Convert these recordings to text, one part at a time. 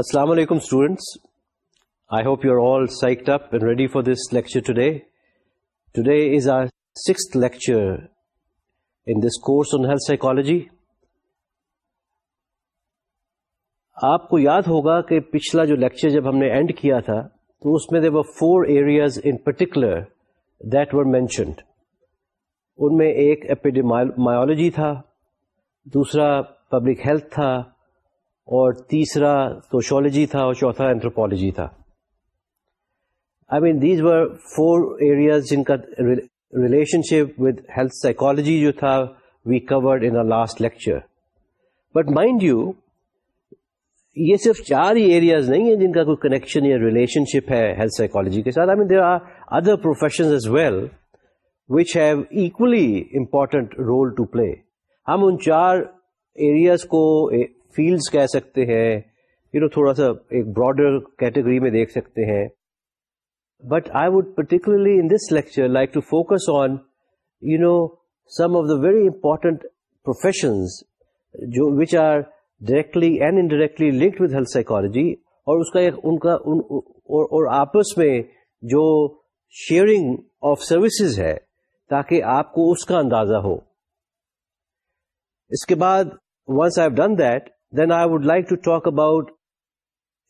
السلام علیکم students I hope you are all psyched up and ready for this lecture today today is our six lecture in this course on health psychology آپ کو یاد ہوگا کہ پچھلا جو لیکچر جب ہم نے اینڈ کیا تھا تو اس میں there were four areas in particular that were mentioned in میں ایک ایپیڈیمایولوجی تھا دوسرا پبلک ہیلتھ تھا اور تیسرا سوشولوجی تھا اور چوتھا اینتھروپالوجی تھا۔ I mean these were four areas جن کا relationship with health psychology جو تھا we covered in last lecture but mind you یہ صرف چار ہی ایریاز نہیں ہیں جن کا کوئی کنیکشن یا ریلیشن شپ ہے ہیلتھ سائیکالوجی کے ساتھ. I mean there are other profession as well which have equally important role to play ہم ان چار ایریاز کو فیلڈس کہہ سکتے ہیں یو نو تھوڑا سا ایک براڈر کیٹیگری میں دیکھ سکتے ہیں۔ But I would particularly in this lecture like to focus on you know some of the very important professions جو which are directly and indirectly linked with health psychology اور اس کا ایک ان کا، ان، اور آپس میں جو شیئرنگ آف سروسز ہے تاکہ آپ کو اس کا اندازہ ہو۔ اس کے بعد once I done that then I would like to talk about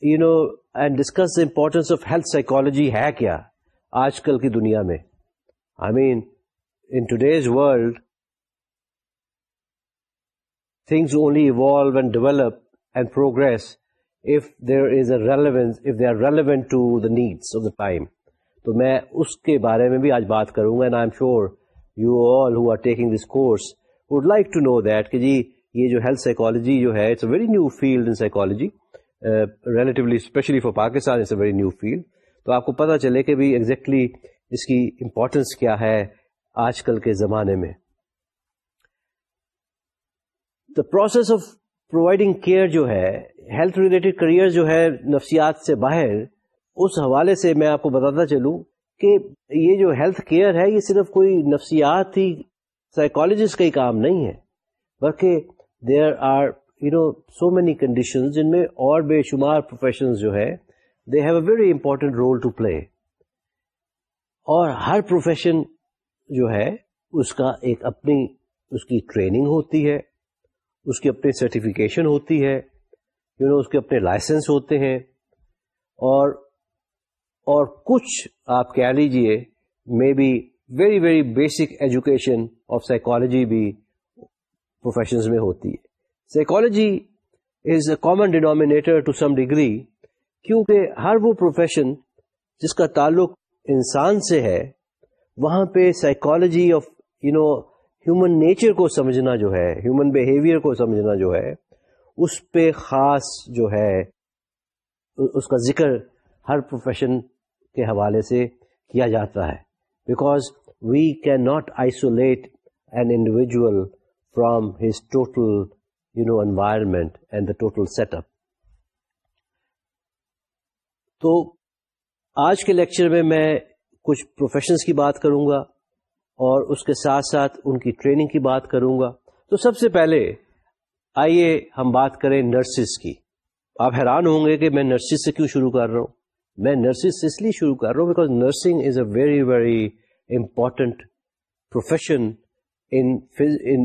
you know and discuss the importance of health psychology ہے کیا آج کل کی دنیا میں I mean in today's world things only evolve and develop and progress if there is a relevance, if they are relevant to the needs of the time. تو میں اس کے بارے میں بھی آج بات کروں گا and I am sure you all who are taking this course would like to know that کہ جی یہ جو ہیلتھ سائیکالوجی جو ہے it's a very new field in psychology relatively especially for Pakistan it's a very new field تو آپ کو پتہ چلے کہ بھی ایگزیکٹلی اس کی امپورٹینس کیا ہے آج کل کے زمانے میں. The process of providing care جو ہے ہیلتھ ریلیٹڈ کریئر جو ہے نفسیات سے باہر، اس حوالے سے میں آپ کو بتاتا چلوں کہ یہ جو ہیلتھ کیئر ہے، یہ صرف کوئی نفسیات ہی سائیکالوجسٹ کا ہی کام نہیں ہے، بلکہ there are you know so many condition جن میں اور بے شمار پروفیشن جو ہے they have a very important role to play اور ہر پروفیشن جو ہے، اس کا ایک اپنی، اس کی ٹریننگ ہوتی ہے، اس کی اپنی سرٹیفکیشن ہوتی ہے یو نو اس کے اپنے لائسنس ہوتے ہیں، اور اور کچھ آپ کہہ لیجیے may be very very basic education of psychology بھی پروفیشنز میں ہوتی ہے۔ Psychology is a common denominator to some degree کیونکہ ہر وہ پروفیشن جس کا تعلق انسان سے ہے، وہاں پہ psychology of you know human nature کو سمجھنا جو ہے ہیومن بہیویئر کو سمجھنا جو ہے، اس پہ خاص جو ہے، اس کا ذکر ہر پروفیشن کے حوالے سے کیا جاتا ہے۔ Because we can not isolate an individual from his total you know environment and the total set up تو آج کے لیکچر میں میں کچھ پروفیشنس کی بات کروں گا اور اس کے ساتھ ساتھ ان کی ٹریننگ کی بات کروں گا۔ تو سب سے پہلے آئیے ہم بات کریں نرسز کی۔ آپ حیران ہوں گے کہ میں نرسز سے کیوں شروع کر رہا ہوں؟ میں نرسز سے اس لیے شروع کر رہا ہوں because nursing is a very very important profession in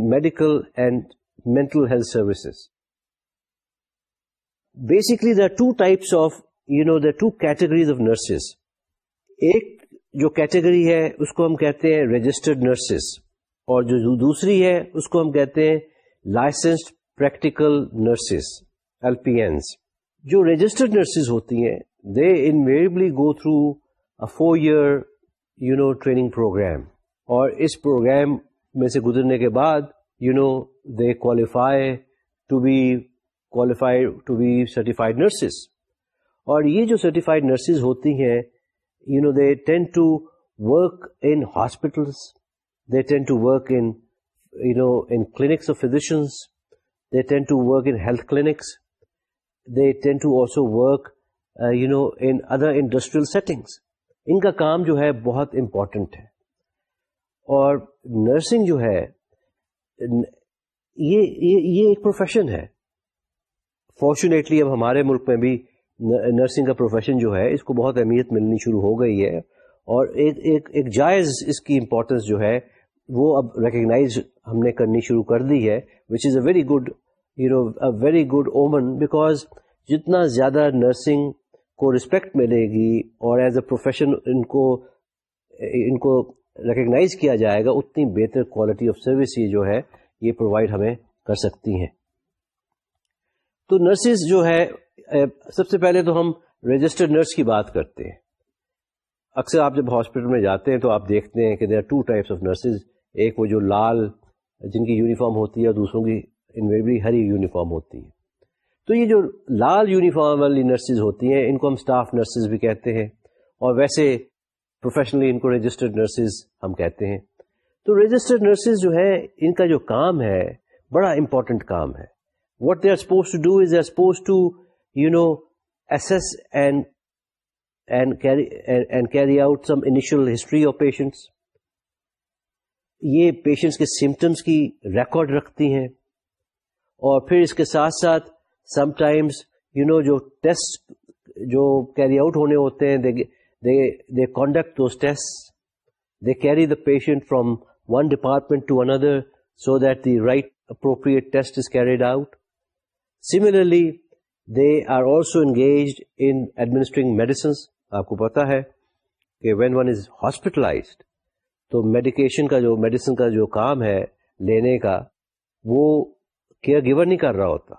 medical and mental health services basically the two types of you know the two categories of nurses ایک جو کیٹیگری ہے اس کو ہم کہتے ہیں رجسٹرڈ نرسز اور جو دوسری ہے اس کو ہم کہتے ہیں licensed practical nurses L P Ns جو رجسٹرڈ نرسز ہوتی ہیں they invariably go through four year you know training program اور اس پروگرام میں سے گزرنے کے بعد you know they qualify to be qualify to be certified nurses اور یہ جو سرٹیفائڈ نرسز ہوتی ہیں you know they tend to work in hospitals they tend to work in you know in clinics of physicians they tend to work in health clinics they tend to also work you know in other industrial settings ان کا کام جو ہے بہت important ہے۔ اور nursing جو ہے، یہ یہ ایک پروفیشن ہے۔ فارچونیٹلی اب ہمارے ملک میں بھی نرسنگ کا پروفیشن جو ہے، اس کو بہت اہمیت ملنی شروع ہو گئی ہے۔ اور ایک ایک ایک جائز اس کی امپورٹنس جو ہے، وہ اب ریکگنائز ہم نے کرنی شروع کر دی ہے which is a very good you know a very good omen because جتنا زیادہ نرسنگ کو رسپیکٹ ملے گی اور ایز اے پروفیشن ان کو ان کو ریکگنائز کیا جائے گا، اتنی بہتر کوالٹی آف سروس یہ جو ہے، یہ پرووائڈ ہمیں کر سکتی ہیں۔ تو نرسز جو ہے سب سے پہلے تو ہم رجسٹرڈ نرس کی بات کرتے ہیں۔ اکثر آپ جب ہاسپٹل میں جاتے ہیں تو آپ دیکھتے ہیں کہ there are two types of nurses ایک وہ جو لال، جن کی یونیفارم ہوتی ہے، اور دوسروں کی انویریبلی ہری یونیفارم ہوتی ہے۔ تو یہ جو لال یونیفارم والی نرسز ہوتی ہیں، ان کو ہم اسٹاف نرسز بھی کہتے ہیں۔ اور ویسے پروفیشنلی ان کو رجسٹرڈ نرسز ہم کہتے ہیں۔ تو رجسٹرڈ نرسز جو ہے ان کا جو کام ہے، بڑا امپورٹنٹ کام ہے۔ What they are suppose to do is they are suppose to you know assess and and carry out some initial history of patients یہ پیشنٹس کے سمٹمس کی ریکارڈ رکھتی ہیں۔ اور پھر اس کے ساتھ ساتھ سم ٹائمس یو نو جو ٹیسٹ جو کیری آؤٹ ہونے ہوتے ہیں they conduct those test they carry the patient from one department to another so that the right appropriate test is carried out similarly they are also engaged in administering medicines آپ کو پتا ہے کہ when one is hospitalized تو medication کا جو medicine کا جو کام ہے لینے کا، وہ کیئر گیور نہیں کر رہا ہوتا.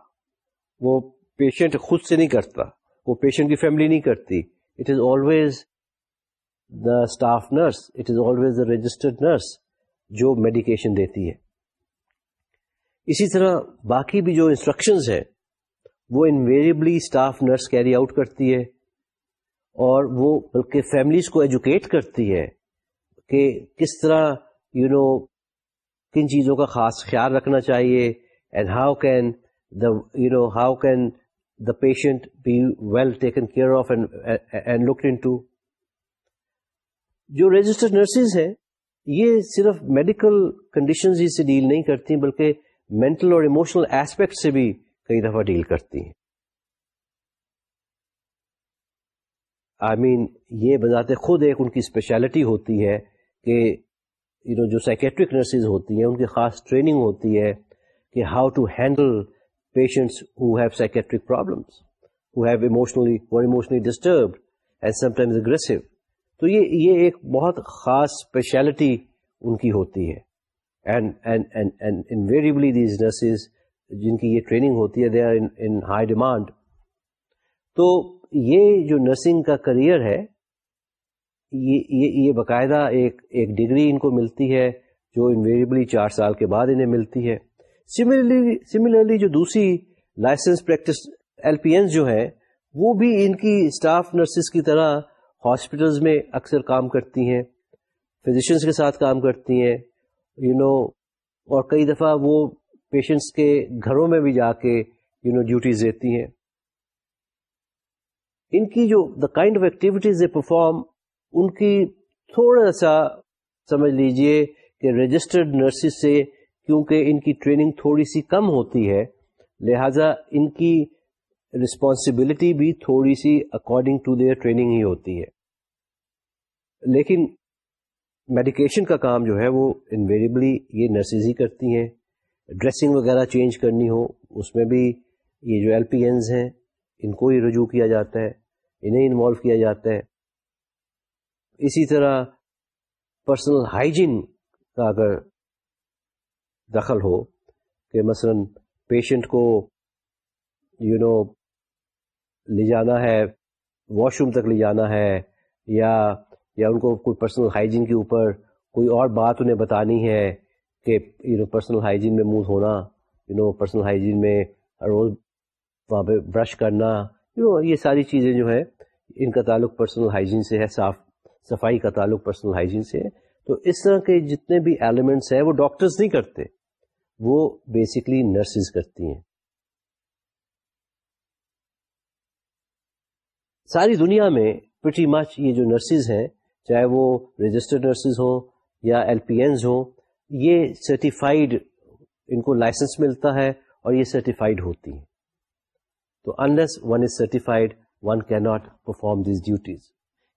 وہ پیشنٹ خود سے نہیں کرتا. وہ پیشنٹ کی فیملی نہیں کرتی. It is always the staff nurse, it is always the registered nurse جو میڈیکیشن دیتی ہے۔ اسی طرح باقی بھی جو انسٹرکشنز ہیں، وہ invariably staff nurse carry out کرتی ہے اور وہ بلکہ فیملیز کو ایجوکیٹ کرتی ہے کہ کس طرح یو نو کن چیزوں کا خاص خیال رکھنا چاہیے and how can the you know how can the patient be well taken care of and look into جو رجسٹرڈ نرسز ہیں، یہ صرف میڈیکل کنڈیشنز ہی سے ڈیل نہیں کرتی، بلکہ مینٹل اور ایموشنل ایسپیکٹ سے بھی کئی دفعہ ڈیل کرتی ہیں۔ آئی مین یہ بذات خود ایک ان کی اسپیشلٹی ہوتی ہے کہ یو نو جو سائکیٹرک نرسز ہوتی ہیں، ان کی خاص ٹریننگ ہوتی ہے کہ how to handle patients who have psychiatric problems who have emotionally emotionally disturbed and sometimes aggressive تو یہ یہ ایک بہت خاص اسپیشلٹی ان کی ہوتی ہے. And and and invariably these nurses جن کی یہ ٹریننگ ہوتی ہے they are in high demand تو یہ جو نرسنگ کا کریئر ہے، یہ یہ باقاعدہ ایک ایک ڈگری ان کو ملتی ہے، جو انویریبلی چار سال کے بعد انہیں ملتی ہے. سملرلی سملرلی جو دوسری license practice L P S جو ہے وہ بھی ان کی اسٹاف نرسز کی طرح ہاسپٹلز میں اکثر کام کرتی ہیں فزیشنس کے ساتھ کام کرتی ہیں یو you نو know, اور کئی دفعہ وہ پیشنٹس کے گھروں میں بھی جا کے یو نو ڈیوٹیز دیتی ہیں۔ ان کی جو the kind of activities a perform ان کی تھوڑا سا سمجھ لیجیے کہ رجسٹرڈ نرسز سے کیونکہ ان کی ٹریننگ تھوڑی سی کم ہوتی ہے لہذا ان کی رسپانسبلٹی بھی تھوڑی سی اکارڈنگ ٹو دیئر ٹریننگ ہی ہوتی ہے۔ لیکن میڈیکیشن کا کام جو ہے وہ انویریبلی یہ نرسز ہی کرتی ہیں۔ ڈریسنگ وغیرہ چینج کرنی ہو، اس میں بھی یہ جو ایل پی اینز ہیں، ان کو ہی رجوع کیا جاتا ہے، انہیں انوالو کیا جاتا ہے۔ اسی طرح پرسنل ہائیجین کا اگر دخل ہو کہ مثلا پیشنٹ کو یو نو لے جانا ہے واش روم تک لے جانا ہے یا یا ان کو کوئی پرسنل ہائیجین کے اوپر کوئی اور بات انہیں بتانی ہے کہ یو نو پرسنل ہائیجین میں منہ دھونا یو نو پرسنل ہائیجین میں روز وہاں پہ برش کرنا یو نو یہ ساری چیزیں جو ہے ان کا تعلق پرسنل ہائیجین سے ہے، صاف صفائی کا تعلق پرسنل ہائیجین سے ہے۔ تو اس طرح کے جتنے بھی ایلیمنٹس ہیں، وہ ڈاکٹرز نہیں کرتے، وہ بیسکلی نرسز کرتی ہیں۔ ساری دنیا میں پریٹی مچ یہ جو نرسز ہیں چاہے وہ رجسٹرڈ نرسز ہوں یا ایل پی اینز ہوں، یہ سرٹیفائڈ ان کو لائسنس ملتا ہے اور یہ سرٹیفائڈ ہوتی ہیں۔ تو unless one is certified one can not perform these duties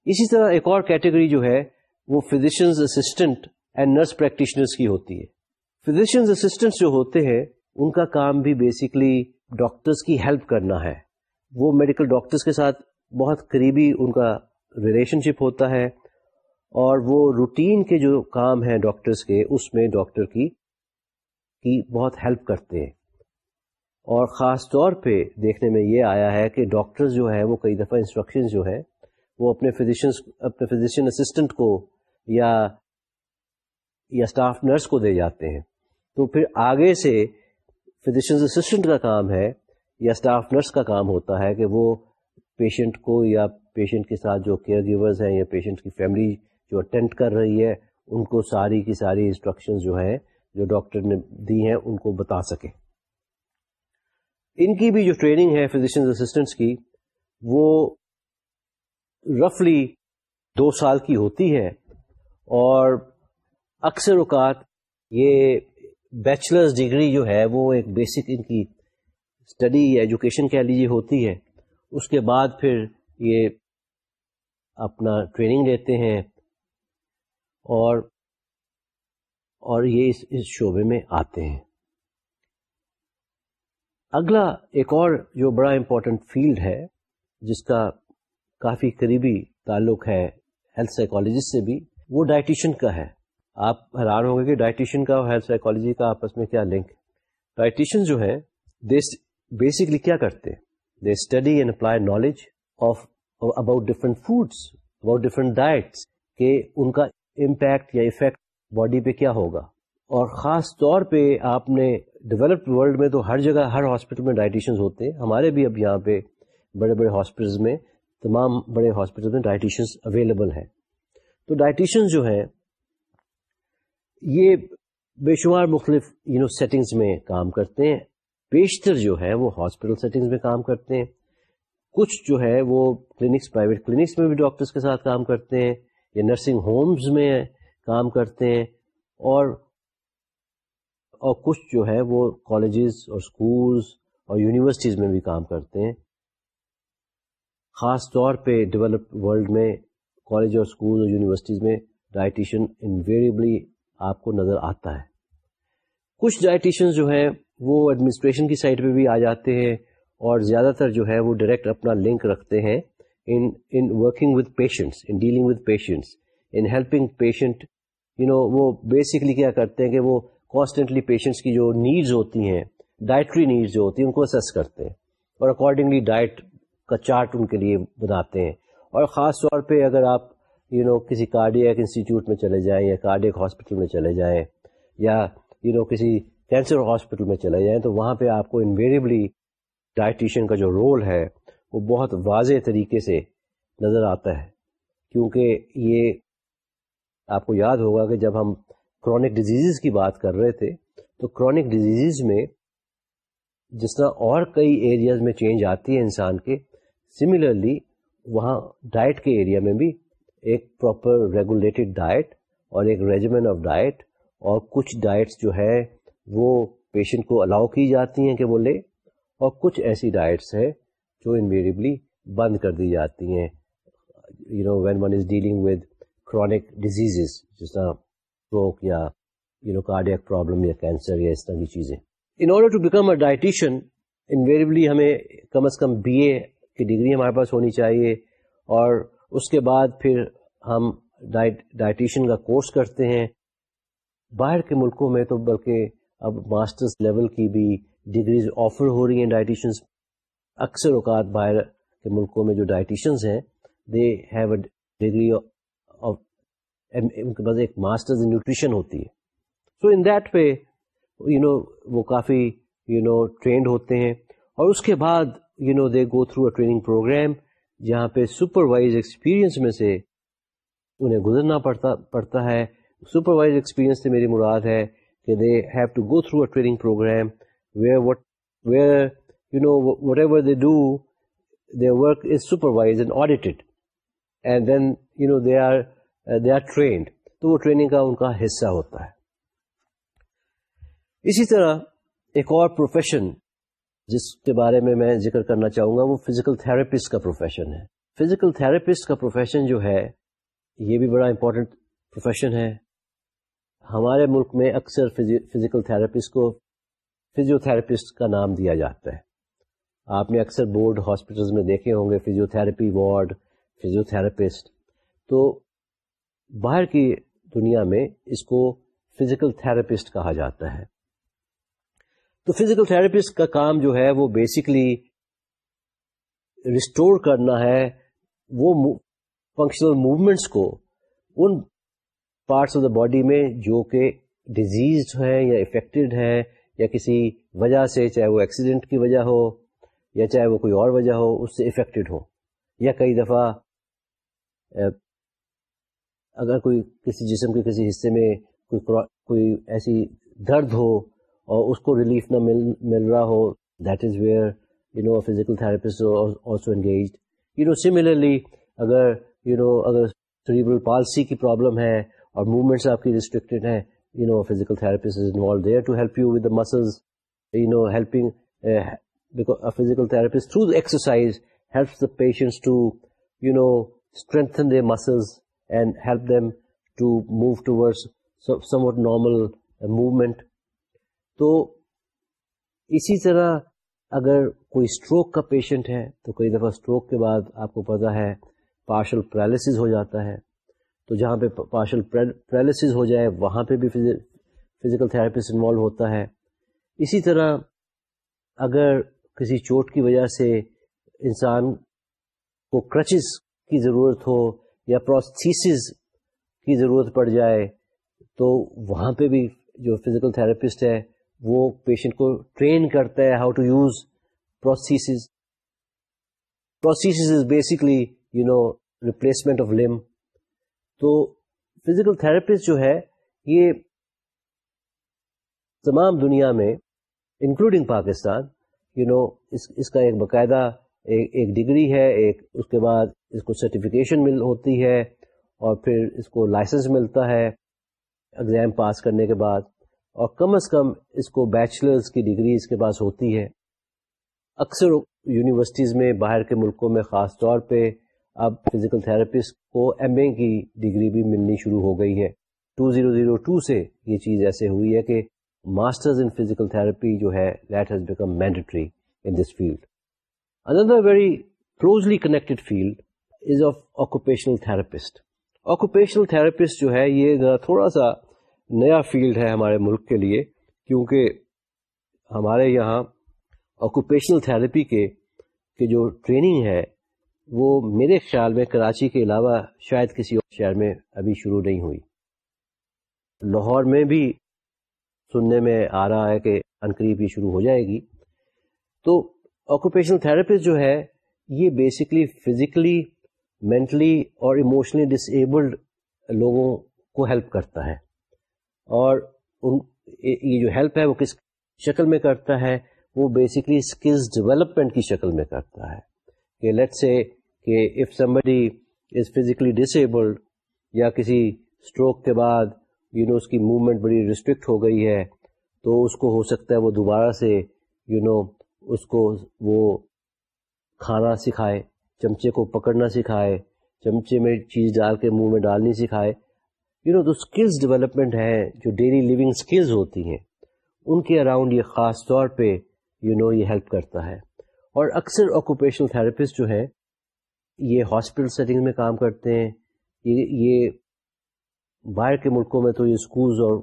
اسی طرح ایک اور کیٹیگری جو ہے، وہ physicians assistant and nurse practitioners کی ہوتی ہے۔ فزیشنز اسسٹنٹ جو ہوتے ہیں، ان کا کام بھی بیسکلی ڈاکٹرس کی ہیلپ کرنا ہے۔ وہ میڈیکل ڈاکٹرس کے ساتھ بہت قریبی ان کا ریلیشن شپ ہوتا ہے۔ اور وہ روٹین کے جو کام ہیں ڈاکٹرس کے، اس میں ڈاکٹر کی کی بہت ہیلپ کرتے ہیں۔ اور خاص طور پہ دیکھنے میں یہ آیا ہے کہ ڈاکٹر جو ہے وہ کئی دفعہ انسٹرکشن جو ہے وہ اپنے فزیشنس اپنے فزیشین اسسٹنٹ کو یا یا اسٹاف نرس کو دے جاتے ہیں۔ تو پھر آگے سے فزیشن اسسٹنٹ کا کام ہے یا اسٹاف نرس کا کام ہوتا ہے کہ وہ پیشنٹ کو یا پیشنٹ کے ساتھ جو کیئر گیورز ہیں یا پیشنٹ کی فیملی جو اٹینڈ کر رہی ہے، ان کو ساری کی ساری انسٹرکشن جو ہیں، جو ڈاکٹر نے دی ہیں، ان کو بتا سکے۔ ان کی بھی جو ٹریننگ ہے فزیشن اسسٹنٹس کی، وہ رفلی دو سال کی ہوتی ہے۔ اور اکثر اوقات یہ بیچلرز ڈگری جو ہے، وہ ایک بیسک ان کی اسٹڈی یا ایجوکیشن کہہ لیجیے ہوتی ہے۔ اس کے بعد پھر یہ اپنا ٹریننگ لیتے ہیں۔ اور اور یہ اس اس شعبے میں آتے ہیں۔ اگلا ایک اور جو بڑا امپورٹنٹ فیلڈ ہے، جس کا کافی قریبی تعلق ہے ہیلتھ سائیکالوجسٹ سے بھی، وہ ڈائٹیشین کا ہے۔ آپ حیران ہوں گے کہ ڈائٹیشین کا اور ہیلتھ سائیکالوجی کا آپس میں کیا لنک ڈائٹیشین جو ہے بیسکلی کیا کرتے؟ They study and apply knowledge of about different foods about different diets کہ ان کا امپیکٹ یا افیکٹ باڈی پہ کیا ہوگا؟ اور خاص طور پہ آپ نے ڈیولپڈ ورلڈ میں تو ہر جگہ ہر ہاسپٹل میں ڈائٹیشنز ہوتے ہیں۔ ہمارے بھی اب یہاں پہ بڑے بڑے ہاسپٹلس میں تمام بڑے ہاسپٹل میں ڈائٹیشنس اویلیبل ہیں۔ تو ڈائٹیشنز جو ہیں، یہ بے شمار مختلف یو نو سیٹنگز میں کام کرتے ہیں۔ بیشتر جو ہے وہ ہاسپٹل سیٹنگز میں کام کرتے ہیں۔ کچھ جو ہے وہ کلینکس پرائیویٹ کلینکس میں بھی ڈاکٹرس کے ساتھ کام کرتے ہیں۔ یا نرسنگ ہومز میں کام کرتے ہیں اور اور کچھ جو ہے وہ کالجز اور اسکولس اور یونیورسٹیز میں بھی کام کرتے ہیں۔ خاص طور پہ ڈیولپ ورلڈ میں کالج اور اسکول اور یونیورسٹیز میں ڈائٹیشین انویریبلی آپ کو نظر آتا ہے۔ کچھ ڈائٹیشن جو ہیں وہ ایڈمنسٹریشن کی سائڈ پہ بھی آ جاتے ہیں اور زیادہ تر جو ہے وہ ڈائریکٹ اپنا لنک رکھتے ہیں۔ Working with patients in dealing with patients in helping patient you know وہ بیسکلی کیا کرتے ہیں کہ وہ کانسٹنٹلی پیشنٹس کی جو نیڈز ہوتی ہیں ڈائٹری نیڈز جو ہوتی ہیں، ان کو اسیس کرتے ہیں اور اکارڈنگلی ڈائٹ کا چارٹ ان کے لیے بناتے ہیں اور خاص طور پہ اگر آپ یو نو کسی کارڈیک انسٹیٹیوٹ میں چلے جائیں یا کارڈیک ہاسپٹل میں چلے جائیں یا یو نو کسی کینسر ہاسپٹل میں چلے جائیں تو وہاں پہ آپ کو انویریبلی ڈائٹیشین کا جو رول ہے وہ بہت واضح طریقے سے نظر آتا ہے۔ کیونکہ یہ آپ کو یاد ہوگا کہ جب ہم کرونک ڈیزیز کی بات کر رہے تھے، تو کرونک ڈیزیز میں جس طرح اور کئی ایریاز میں چینج آتی ہے انسان کے سملرلی وہاں ڈائٹ کے ایریا میں بھی ایک پراپر ریگولیٹڈ ڈائٹ اور ایک ریجیمنٹ آف ڈائٹ اور کچھ ڈائٹس جو ہے وہ پیشنٹ کو الاؤ کی جاتی ہیں کہ وہ لے اور کچھ ایسی ڈائٹس ہیں جو انویریبلی بند کر دی جاتی ہیں۔ You know when one is dealing with chronic diseases جس طرح اسٹروک یا یو نو کارڈیک پرابلم یا کینسر یا اس طرح کی چیزیں۔ In order to become a dietitian invariably ہمیں کم از کم بی اے کی ڈگری ہمارے پاس ہونی چاہیے اور اس کے بعد پھر ہم ڈائٹیشین کا کورس کرتے ہیں۔ باہر کے ملکوں میں تو بلکہ اب ماسٹرس لیول کی بھی ڈگریز آفر ہو رہی ہیں ڈائٹیشنس اکثر اوقات باہر کے ملکوں میں جو ڈائٹیشنس ہیں they have a degree of ان کے پاس ایک ماسٹرز ان نیوٹریشن ہوتی ہے۔ سو in that way you know وہ کافی یو نو ٹرینڈ ہوتے ہیں۔ اور اس کے بعد you know they go through a training program جہاں پہ سپروائز ایکسپیرئنس میں سے انہیں گزرنا پڑتا پڑتا ہے۔ سپروائز ایکسپیرئنس سے میری مراد ہے کہ they have to go through a training program where what where you know whatever they do their work is supervise and audited and then you know they are they are trained تو وہ training کا ان کا حصہ ہوتا ہے۔ اسی طرح ایک اور پروفیشن جس کے بارے میں میں ذکر کرنا چاہوں گا، وہ فزیکل تھراپسٹ کا پروفیشن ہے۔ فزیکل تھراپسٹ کا پروفیشن جو ہے، یہ بھی بڑا امپورٹنٹ پروفیشن ہے۔ ہمارے ملک میں اکثر فزیکل تھراپسٹ کو فزیو تھراپسٹ کا نام دیا جاتا ہے۔ آپ نے اکثر بورڈ ہاسپٹلس میں دیکھے ہوں گے physiotherapy ward physiotherapist تو باہر کی دنیا میں اس کو فزیکل تھراپسٹ کہا جاتا ہے۔ تو فزیکل تھراپسٹ کا کام جو ہے وہ بیسکلی ریسٹور کرنا ہے، وہ فنکشنل موومنٹس کو in parts of the body میں جو کہ ڈیزیز ہیں یا افیکٹڈ ہیں یا کسی وجہ سے، چاہے وہ ایکسیڈنٹ کی وجہ ہو یا چاہے وہ کوئی اور وجہ ہو، اس سے افیکٹڈ ہو۔ یا کئی دفعہ اگر کوئی کسی جسم کے کسی حصے میں کوئی کوئی ایسی درد ہو اور اس کو ریلیف نہ مل مل رہا ہو that is where you know physical therapist also engaged you know similarly اگر یو نو اگر سریبرل پالسی کی پرابلم ہے اور موومنٹس آپ کی ریسٹرکٹیڈ ہیں you know physical therapist is involve there to help you with the muscles you know helping physical therapist through exercise helps the patients to you know strengthen the muscles and help them to move towards somewhat normal movement تو اسی طرح اگر کوئی stroke کا patient ہے تو کئی دفعہ اسٹروک کے بعد آپ کو پتا ہے پارشل پیرالسز ہو جاتا ہے تو جہاں پہ پارشل پیرالسز ہو جائے وہاں پہ بھی فزیکل تھراپسٹ انوالو ہوتا ہے اسی طرح اگر کسی چوٹ کی وجہ سے انسان کو کرچز کی ضرورت ہو یا پروسیسز کی ضرورت پڑ جائے، تو وہاں پہ بھی جو فزیکل تھراپسٹ ہے، وہ پیشنٹ کو ٹرین کرتا ہے how to use prostheses prostheses is basically you know replacement of limb تو فزیکل تھراپسٹ جو ہے، یہ تمام دنیا میں انکلوڈنگ پاکستان یو نو اس کا ایک باقاعدہ ایک ڈگری ہے، ایک اس کے بعد اس کو سرٹیفکیشن مل، ہوتی ہے اور پھر اس کو لائسنس ملتا ہے ایگزام پاس کرنے کے بعد اور کم از کم اس کو بیچلرز کی ڈگری اس کے پاس ہوتی ہے۔ اکثر یونیورسٹیز میں باہر کے ملکوں میں خاص طور پہ اب فزیکل تھراپسٹ کو ایم اے کی ڈگری بھی ملنی شروع ہو گئی ہے۔ ٹو زیرو زیرو ٹو سے یہ چیز ایسے ہوئی ہے کہ ماسٹرز ان فزیکل تھراپی جو ہے that has become mandatory in this field another very closely connected field is of occupational therapist occupational therapist جو ہے، یہ تھوڑا سا نیا فیلڈ ہے ہمارے ملک کے لیے، کیونکہ ہمارے یہاں آکوپیشنل تھراپی کے کہ جو ٹریننگ ہے، وہ میرے خیال میں کراچی کے علاوہ شاید کسی اور شہر میں ابھی شروع نہیں ہوئی۔ لاہور میں بھی سننے میں آ رہا ہے کہ انقریب یہ شروع ہو جائے گی۔ تو آکوپیشنل تھراپسٹ جو ہے، یہ بیسکلی فزیکلی مینٹلی اور ایموشنلی ڈس ایبلڈ لوگوں کو ہیلپ کرتا ہے۔ اور ان، یہ جو ہیلپ ہے وہ کس شکل میں کرتا ہے؟ وہ بیسکلی اسکلز ڈیولپمنٹ کی شکل میں کرتا ہے۔ کہ لیٹ سے کہ if somebody is physically disabled یا کسی اسٹروک کے بعد یو نو اس کی موومنٹ بڑی ریسٹرکٹ ہو گئی ہے، تو اس کو ہو سکتا ہے وہ دوبارہ سے یو نو اس کو وہ کھانا سکھائے، چمچے کو پکڑنا سکھائے، چمچے میں چیز ڈال کے منہ میں ڈالنی سکھائے۔ یو نو اسکلز ڈیولپمنٹ ہیں جو ڈیلی لیونگ اسکلز ہوتی ہیں، ان کے اراؤنڈ یہ خاص طور پہ یو نو یہ ہیلپ کرتا ہے۔ اور اکثر آکوپیشنل تھراپسٹ جو ہیں، یہ ہاسپٹل سیٹنگ میں کام کرتے ہیں، یہ یہ باہر کے ملکوں میں تو یہ اسکولز اور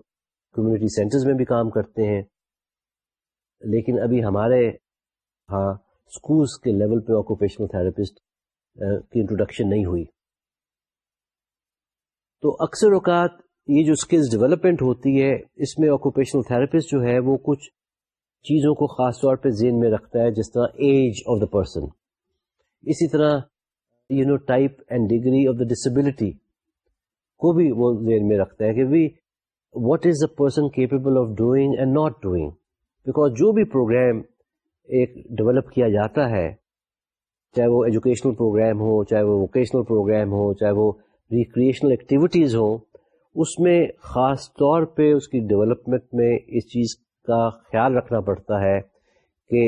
کمیونٹی سینٹرز میں بھی کام کرتے ہیں۔ لیکن ابھی ہمارے ہاں اسکولس کے لیول پہ آکوپیشنل تھراپسٹ کی انٹروڈکشن نہیں ہوئی۔ تو اکثر اوقات یہ جو اسکلز ڈیولپمنٹ ہوتی ہے، اس میں آکوپیشنل تھراپسٹ جو ہے وہ کچھ چیزوں کو خاص طور پہ ذہن میں رکھتا ہے، جس طرح ایج آف دا پرسن اسی طرح you know type and degree of the disability کو بھی وہ ذہن میں رکھتا ہے کہ بھی what is the person capable of doing and not doing because جو بھی پروگرام ایک ڈیولپ کیا جاتا ہے، چاہے وہ ایجوکیشنل پروگرام ہو، چاہے وہ ووکیشنل پروگرام ہو، چاہے وہ ریکریشنل ایکٹیویٹیز ہوں، اس میں خاص طور پہ اس کی ڈیولپمنٹ میں اس چیز کا خیال رکھنا پڑتا ہے کہ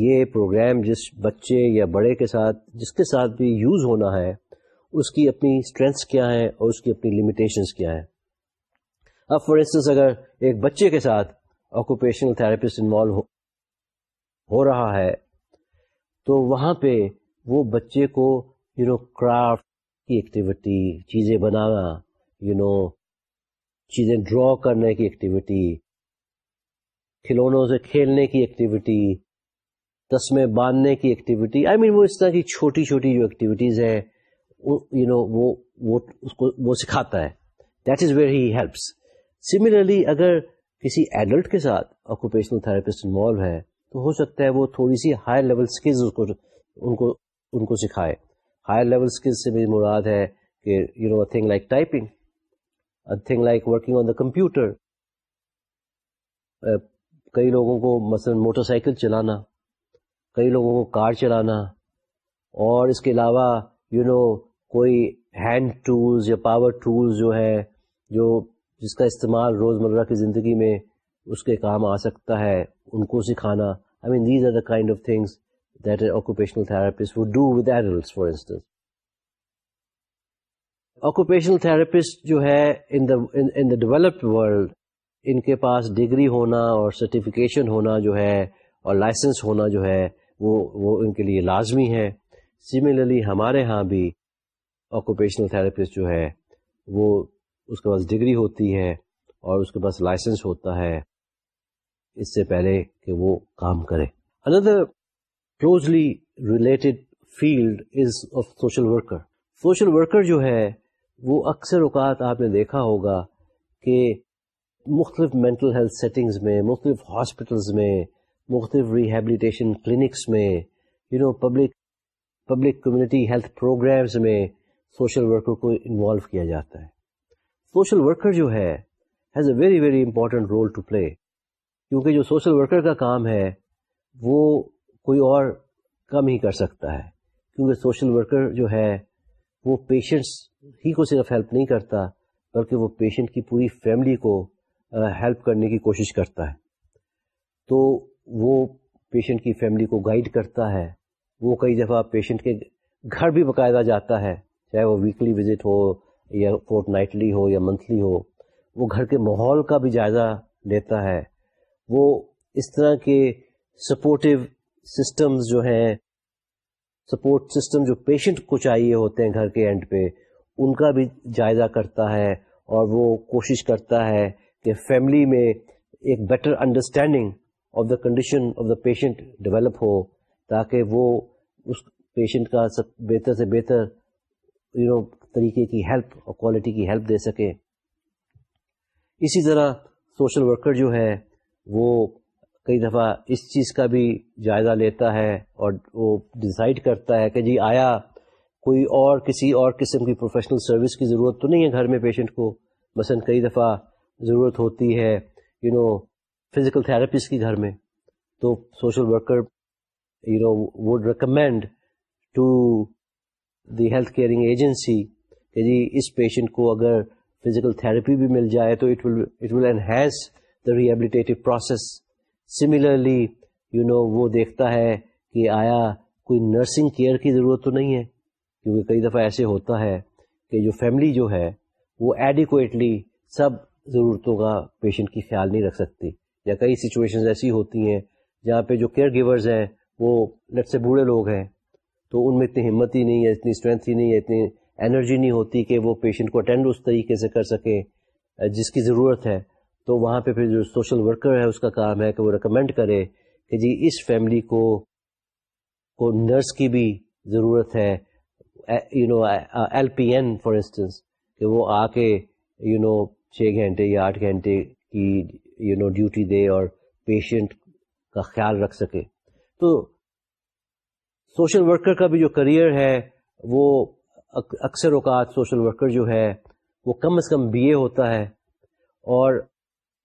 یہ پروگرام جس بچے یا بڑے کے ساتھ، جس کے ساتھ بھی یوز ہونا ہے اس کی اپنی اسٹرینتھس کیا ہیں اور اس کی اپنی لمیٹیشنس کیا ہیں؟ اب فار انسٹنس اگر ایک بچے کے ساتھ آکوپیشنل تھراپسٹ انوالو ہو رہا ہے، تو وہاں پہ وہ بچے کو یو نو کرافٹ کی ایکٹیویٹی چیزیں بنانا یو نو چیزیں ڈرا کرنے کی ایکٹیویٹی کھلونوں سے کھیلنے کی ایکٹیویٹی تسمے باندھنے کی ایکٹیویٹی آئی مین وہ اس طرح کی چھوٹی چھوٹی جو ایکٹیویٹیز ہے یو نو وہ وہ اس کو وہ سکھاتا ہے۔ That is where he helps similarly اگر کسی ایڈلٹ کے ساتھ آکوپیشنل تھراپسٹ انوالو ہے تو ہو سکتا ہے وہ تھوڑی سی ہائر لیول اسکلز کو ان کو ان کو سکھائے۔ ہائر لیول اسکلز سے میری مراد ہے کہ you know thing like typing thing like working on the computer کئی لوگوں کو مثلا موٹر سائیکل چلانا کئی لوگوں کو کار چلانا اور اس کے علاوہ یو you نو know, کوئی ہینڈ ٹولز یا پاور ٹولز جو ہے، جو جس کا استعمال روزمرہ کی زندگی میں اس کے کام آ سکتا ہے، ان کو سکھانا۔ I mean these are the kind of things that occupational therapist would do with adults for instance occupational therapist جو ہے ان دا ڈیولپڈ ورلڈ ان کے پاس ڈگری ہونا اور سرٹیفکیشن ہونا جو ہے اور لائسنس ہونا جو ہے، وہ وہ ان کے لیے لازمی ہے۔ سملرلی ہمارے ہاں بھی آکوپیشنل تھراپسٹ جو ہے، وہ اس کے پاس ڈگری ہوتی ہے اور اس کے پاس لائسنس ہوتا ہے۔ اس سے پہلے کہ وہ کام کرے۔ Another closely related field is of social worker social worker جو ہے، وہ اکثر اوقات آپ نے دیکھا ہوگا کہ مختلف مینٹل ہیلتھ سیٹنگز میں، مختلف ہاسپٹلس میں، مختلف ریہیبلیٹیشن کلینکس میں you know public public community health programs میں سوشل ورکر کو انوالو کیا جاتا ہے۔ سوشل ورکر جو ہے has a very very important role to play کیونکہ جو سوشل ورکر کا کام ہے، وہ کوئی اور کم ہی کر سکتا ہے۔ کیونکہ سوشل ورکر جو ہے، وہ پیشنٹس ہی کو صرف ہیلپ نہیں کرتا، بلکہ وہ پیشنٹ کی پوری فیملی کو ہیلپ کرنے کی کوشش کرتا ہے۔ تو وہ پیشنٹ کی فیملی کو گائیڈ کرتا ہے۔ وہ کئی دفعہ پیشنٹ کے گھر بھی باقاعدہ جاتا ہے۔ چاہے وہ ویکلی وزٹ ہو یا فورٹ نائٹلی ہو یا منتھلی ہو، وہ گھر کے ماحول کا بھی جائزہ لیتا ہے۔ وہ اس طرح کے سپورٹو سسٹمز جو ہیں سپورٹ سسٹم جو پیشنٹ کو چاہیے ہوتے ہیں گھر کے اینڈ پہ، ان کا بھی جائزہ کرتا ہے اور وہ کوشش کرتا ہے کہ فیملی میں ایک better understanding of the condition of the patient develop ہو، تاکہ وہ اس پیشنٹ کا سب بہتر سے بہتر یو نو طریقے کی ہیلپ اور کوالٹی کی ہیلپ دے سکے۔ اسی طرح سوشل ورکر جو ہے، وہ کئی دفعہ اس چیز کا بھی جائزہ لیتا ہے اور وہ ڈسائڈ کرتا ہے کہ جی آیا کوئی اور کسی اور قسم کی پروفیشنل سروس کی ضرورت تو نہیں ہے گھر میں پیشنٹ کو۔ مثلا کئی دفعہ ضرورت ہوتی ہے یو نو فزیکل تھراپسٹ کی گھر میں۔ تو social worker you know would recommend to the health caring agency کہ جی اس پیشنٹ کو اگر فزیکل تھراپی بھی مل جائے تو it will it will enhance the rehabilitative process similarly you know وہ دیکھتا ہے کہ آیا کوئی نرسنگ کیئر کی ضرورت تو نہیں ہے کیونکہ کئی دفعہ ایسے ہوتا ہے کہ جو فیملی جو ہے وہ ایڈیکویٹلی سب ضرورتوں کا پیشنٹ کی خیال نہیں رکھ سکتی یا کئی سچویشن ایسی ہوتی ہیں جہاں پہ جو کیئر گیورز ہیں وہ لٹ سے بوڑھے لوگ ہیں تو ان میں اتنی ہمت ہی نہیں ہے، اتنی اسٹرینتھ ہی نہیں ہے، اتنی انرجی نہیں ہوتی کہ وہ پیشنٹ کو اٹینڈ اس طریقے سے کر سکے جس کی ضرورت ہے۔ تو وہاں پہ پھر جو سوشل ورکر ہے، اس کا کام ہے کہ وہ ریکمینڈ کرے کہ جی اس فیملی کو کو نرس کی بھی ضرورت ہے۔ You know L P N for instance کہ وہ آ کے یو نو چھ گھنٹے یا آٹھ گھنٹے کی یو نو ڈیوٹی دے اور پیشنٹ کا خیال رکھ سکے۔ تو سوشل ورکر کا بھی جو کریئر ہے، وہ اکثر اوقات سوشل ورکر جو ہے، وہ کم از کم بی اے ہوتا ہے۔ اور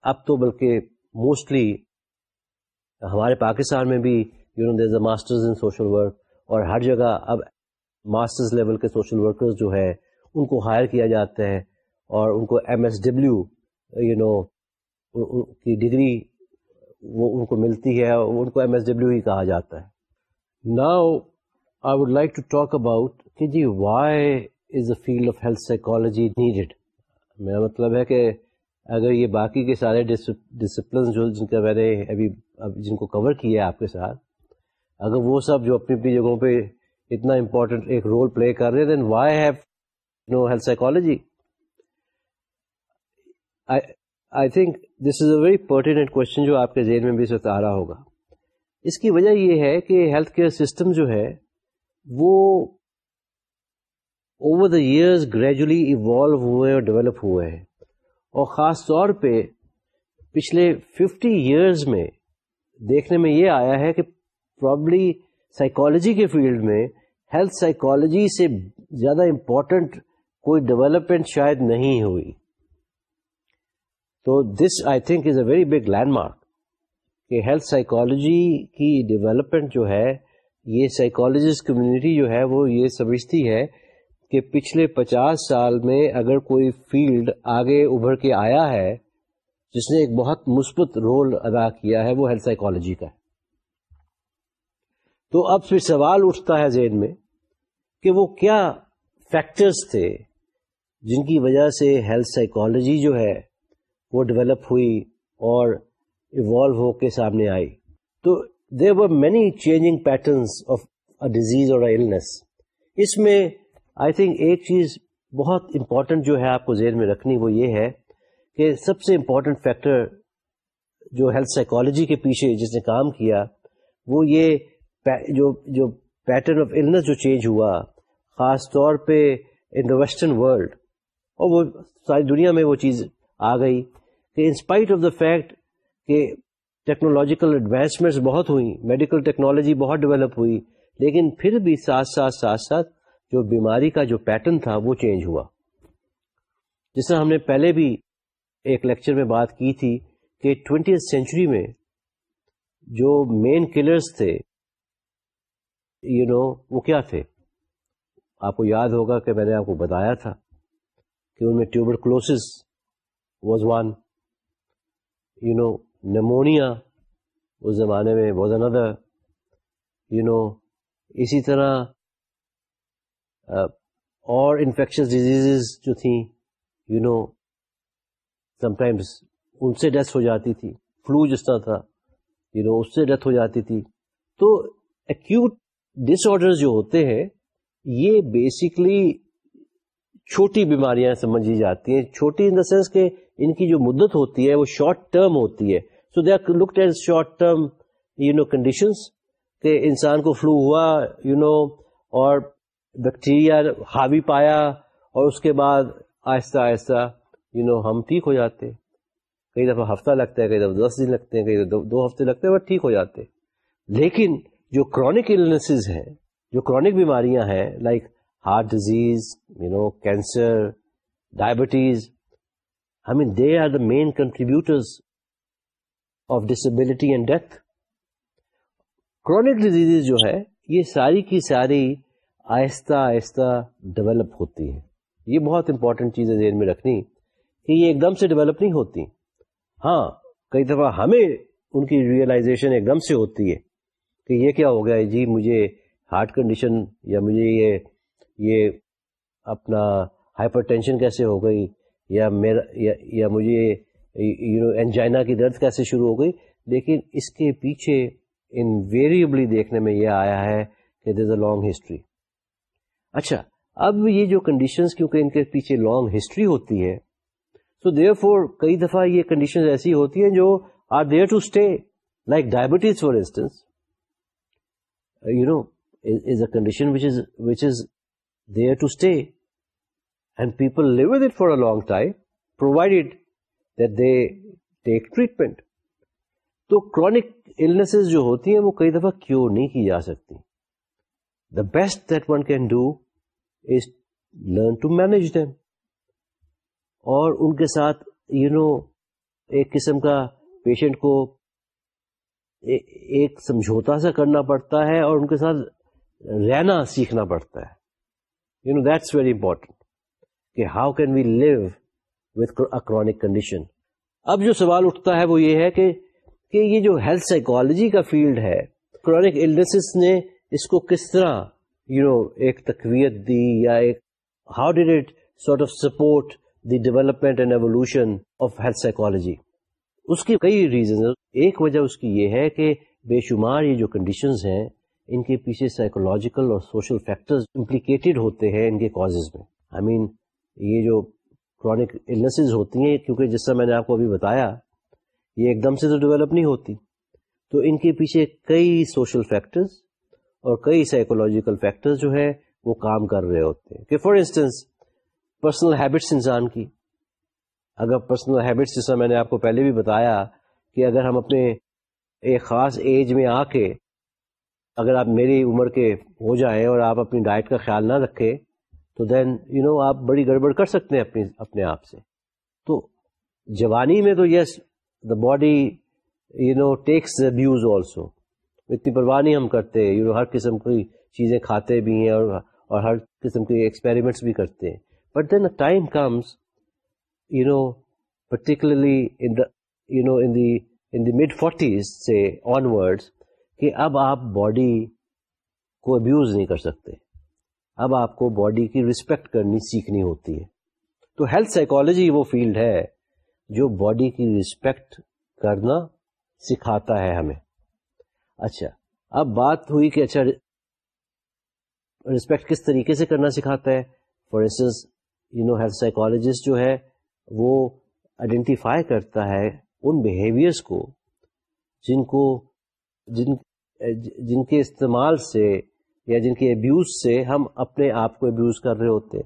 اب تو بلکہ موسٹلی ہمارے پاکستان میں بھی you know there a masters in social work اور ہر جگہ اب ماسٹرز لیول کے سوشل ورکرز جو ہے ان کو ہائر کیا جاتا ہے اور ان کو M S W you know کی ڈگری وہ، ان کو ملتی ہے ان کو ایم ایس ڈبلیو ہی کہا جاتا ہے۔ Now I would like to talk about کہ جی why is a field of health psychology needed میرا مطلب ہے کہ اگر یہ باقی کے سارے ڈسپلن جو جن کا میں نے ابھی جن کو کور کیا ہے آپ کے ساتھ اگر وہ سب جو اپنی اپنی جگہوں پہ اتنا امپورٹنٹ ایک رول پلے کر رہے then why have no health psychology I think this is a very pertinent question جو آپ کے ذہن میں بھی اس وقت آ رہا ہوگا اس کی وجہ یہ ہے کہ ہیلتھ کیئر سسٹم جو ہے وہ over the years gradually evolve ہوئے اور ڈیولپ ہوئے ہیں۔ اور خاص طور پہ پچھلے ففٹی ایئرز میں دیکھنے میں یہ آیا ہے کہ پرابلی سائیکالوجی کے فیلڈ میں ہیلتھ سائیکالوجی سے زیادہ امپورٹنٹ کوئی ڈیولپمنٹ شاید نہیں ہوئی۔ تو this I think is a very big landmark کہ ہیلتھ سائیکالوجی کی ڈیولپمنٹ جو ہے، یہ سائیکالوجسٹ کمیونٹی جو ہے، وہ یہ سمجھتی ہے کہ پچھلے پچاس سال میں اگر کوئی فیلڈ آگے ابھر کے آیا ہے، جس نے ایک بہت مثبت رول ادا کیا ہے، وہ ہیلتھ سائیکالوجی کا ہے۔ تو اب پھر سوال اٹھتا ہے ذہن میں کہ وہ کیا فیکٹرز تھے جن کی وجہ سے ہیلتھ سائیکالوجی جو ہے، وہ ڈیولپ ہوئی اور ایوالو ہو کے سامنے آئی۔ تو there were many changing patterns of a disease اور اس میں آئی تھنک ایک چیز بہت امپورٹنٹ جو ہے آپ کو ذہن میں رکھنی وہ یہ ہے کہ سب سے امپورٹنٹ فیکٹر جو ہیلتھ سائیکالوجی کے پیچھے جس نے کام کیا وہ یہ جو جو پیٹرن آف النس جو چینج ہوا، خاص طور پہ ان دا ویسٹرن ورلڈ اور وہ ساری دنیا میں وہ چیز آ گئی کہ in spite of the fact کہ ٹیکنالوجیکل ایڈوانسمنٹس بہت ہوئی میڈیکل ٹیکنالوجی بہت ڈیولپ ہوئی، لیکن پھر بھی ساتھ ساتھ ساتھ ساتھ جو بیماری کا جو پیٹرن تھا وہ چینج ہوا۔ جس طرح ہم نے پہلے بھی ایک لیکچر میں بات کی تھی کہ ٹوینٹی سینچری میں جو مین کلرز تھے یو نو وہ کیا تھے؟ آپ کو یاد ہوگا کہ میں نے آپ کو بتایا تھا کہ ان میں tuberculosis was one you know pneumonia اس زمانے میں واز اندر یو نو اسی طرح اور انفیکشس ڈیزیز جو تھیں یو نو سمٹائمس ان سے ڈیتھ ہو جاتی تھی فلو جس طرح تھا یو نو اس سے ڈیتھ ہو جاتی تھی۔ تو ایکوٹ ڈس آرڈر جو ہوتے ہیں، یہ بیسکلی چھوٹی بیماریاں سمجھی جاتی ہیں، چھوٹی ان دا سینس کہ ان کی جو مدت ہوتی ہے، وہ شارٹ ٹرم ہوتی ہے۔ So they are looked as short term you know conditions کہ انسان کو فلو ہوا یو نو اور بیکٹیریا حاوی پایا اور اس کے بعد آہستہ آہستہ یو نو ہم ٹھیک ہو جاتے. کئی دفعہ ہفتہ لگتا ہے، کئی دفعہ دس دن لگتے ہیں، کئی دفعہ دو ہفتے لگتے ہیں، وہ ٹھیک ہو جاتے. لیکن جو کرونک النیسز ہیں، جو کرونک بیماریاں ہیں like heart disease you know cancer diabetes I mean they are the main contributors of disability and death chronic disease جو ہے یہ ساری کی ساری آہستہ آہستہ ڈیولپ ہوتی ہے یہ بہت امپورٹنٹ چیز ہے ذہن میں رکھنی کہ یہ ایک دم سے ڈیولپ نہیں ہوتی۔ ہاں کئی دفعہ ہمیں ان کی ریئلائزیشن ایک دم سے ہوتی ہے کہ یہ کیا ہو گیا جی مجھے ہارٹ کنڈیشن یا مجھے یہ یہ اپنا ہائپر ٹینشن کیسے ہو گئی؟ یا میرا یا, یا مجھے یو نو انجائنا کی درد کیسے شروع ہو گئی؟ لیکن اس کے پیچھے انویریبلی دیکھنے میں یہ آیا ہے کہ دیر اے لانگ ہسٹری اچھا اب یہ جو کنڈیشنز کیونکہ ان کے پیچھے لانگ ہسٹری ہوتی ہے سو دیئر فور کئی دفعہ یہ کنڈیشن ایسی ہوتی ہیں جو are there to stay like diabetes for instance you know is a condition which is there to stay and people live with it for a long time provided that they take treatment تو chronic illness جو ہوتی ہیں وہ کئی دفعہ cure نہیں کی جا سکتی۔ The best that one can do is learn to manage them اور ان کے ساتھ یو نو ایک قسم کا پیشنٹ کو ایک سمجھوتا سا کرنا پڑتا ہے اور ان کے ساتھ رہنا سیکھنا پڑتا ہے۔ You know that's very important کہ how can we live with chronic condition اب جو سوال اٹھتا ہے وہ یہ ہے کہ کہ یہ جو ہیلتھ سائیکالوجی کا فیلڈ ہے کرونک النیس نے اس کو کس طرح یو you نو know, ایک تقویت دی یا ایک how did it sort of support the development and evolution of health psychology اس کی کئی ریزن ایک وجہ اس کی یہ ہے کہ بے شمار یہ جو کنڈیشنز ہیں ان کے پیچھے سائیکولوجیکل اور سوشل فیکٹرز امپلیکیٹڈ ہوتے ہیں ان کے کازز میں. آئی I مین mean, یہ جو کرونک النسز ہوتی ہیں، کیونکہ جس طرح میں نے آپ کو ابھی بتایا، یہ ایک دم سے تو ڈیولپ نہیں ہوتی۔ تو ان کے پیچھے کئی سوشل فیکٹرز اور کئی سائیکولوجیکل فیکٹرز جو ہے وہ کام کر رہے ہوتے ہیں۔ کہ فار انسٹنس پرسنل ہیبٹس انسان کی۔ اگر پرسنل ہیبٹس جیسا میں نے آپ کو پہلے بھی بتایا کہ اگر ہم اپنے ایک خاص ایج میں آ کے، اگر آپ میری عمر کے ہو جائیں اور آپ اپنی ڈائٹ کا خیال نہ رکھیں تو دین یو نو آپ بڑی گڑبڑ کر سکتے ہیں اپنی، اپنے آپ سے۔ تو جوانی میں تو yes the body you know takes abuse also اتنی پرواہ نہیں ہم کرتے یو نو ہر قسم کی چیزیں کھاتے بھی ہیں اور اور ہر قسم کے ایکسپیریمنٹس بھی کرتے ہیں۔ But then time comes you know particularly in the you know in the in the mid forties سے آن ورڈس کہ اب آپ باڈی کو ابیوز نہیں کر سکتے۔ اب آپ کو باڈی کی رسپیکٹ کرنی سیکھنی ہوتی ہے۔ تو ہیلتھ سائیکالوجی وہ فیلڈ ہے جو باڈی کی رسپیکٹ کرنا سکھاتا ہے ہمیں۔ اچھا اب بات ہوئی کہ اچھا رسپیکٹ کس طریقے سے کرنا سکھاتا ہے؟ For instance you know health psychologist جو ہے، وہ آئیڈینٹیفائی کرتا ہے ان بیہیویئرس کو جن کو، جن جن کے استعمال سے یا جن کے ابیوز سے ہم اپنے آپ کو ابیوز کر رہے ہوتے۔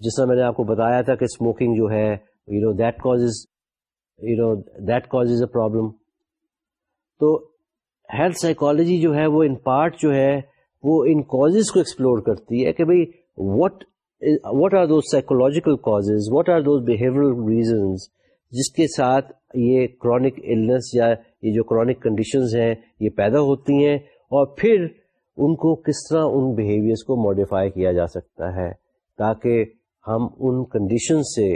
جس طرح میں نے آپ کو بتایا تھا کہ اسموکنگ جو ہے you know that cause you know that cause a problem تو ہیلتھ سائیکالوجی جو ہے، وہ ان پارٹ جو ہے، وہ ان کاز کو ایکسپلور کرتی ہے کہ بھائی what what are those psychological cause what are those behavioral reasons جس کے ساتھ یہ کرونک النس یا یہ جو کرونک کنڈیشنز ہیں، یہ پیدا ہوتی ہیں اور پھر ان کو کس طرح ان بیہیویئرس کو ماڈیفائی کیا جا سکتا ہے تاکہ ہم ان کنڈیشن سے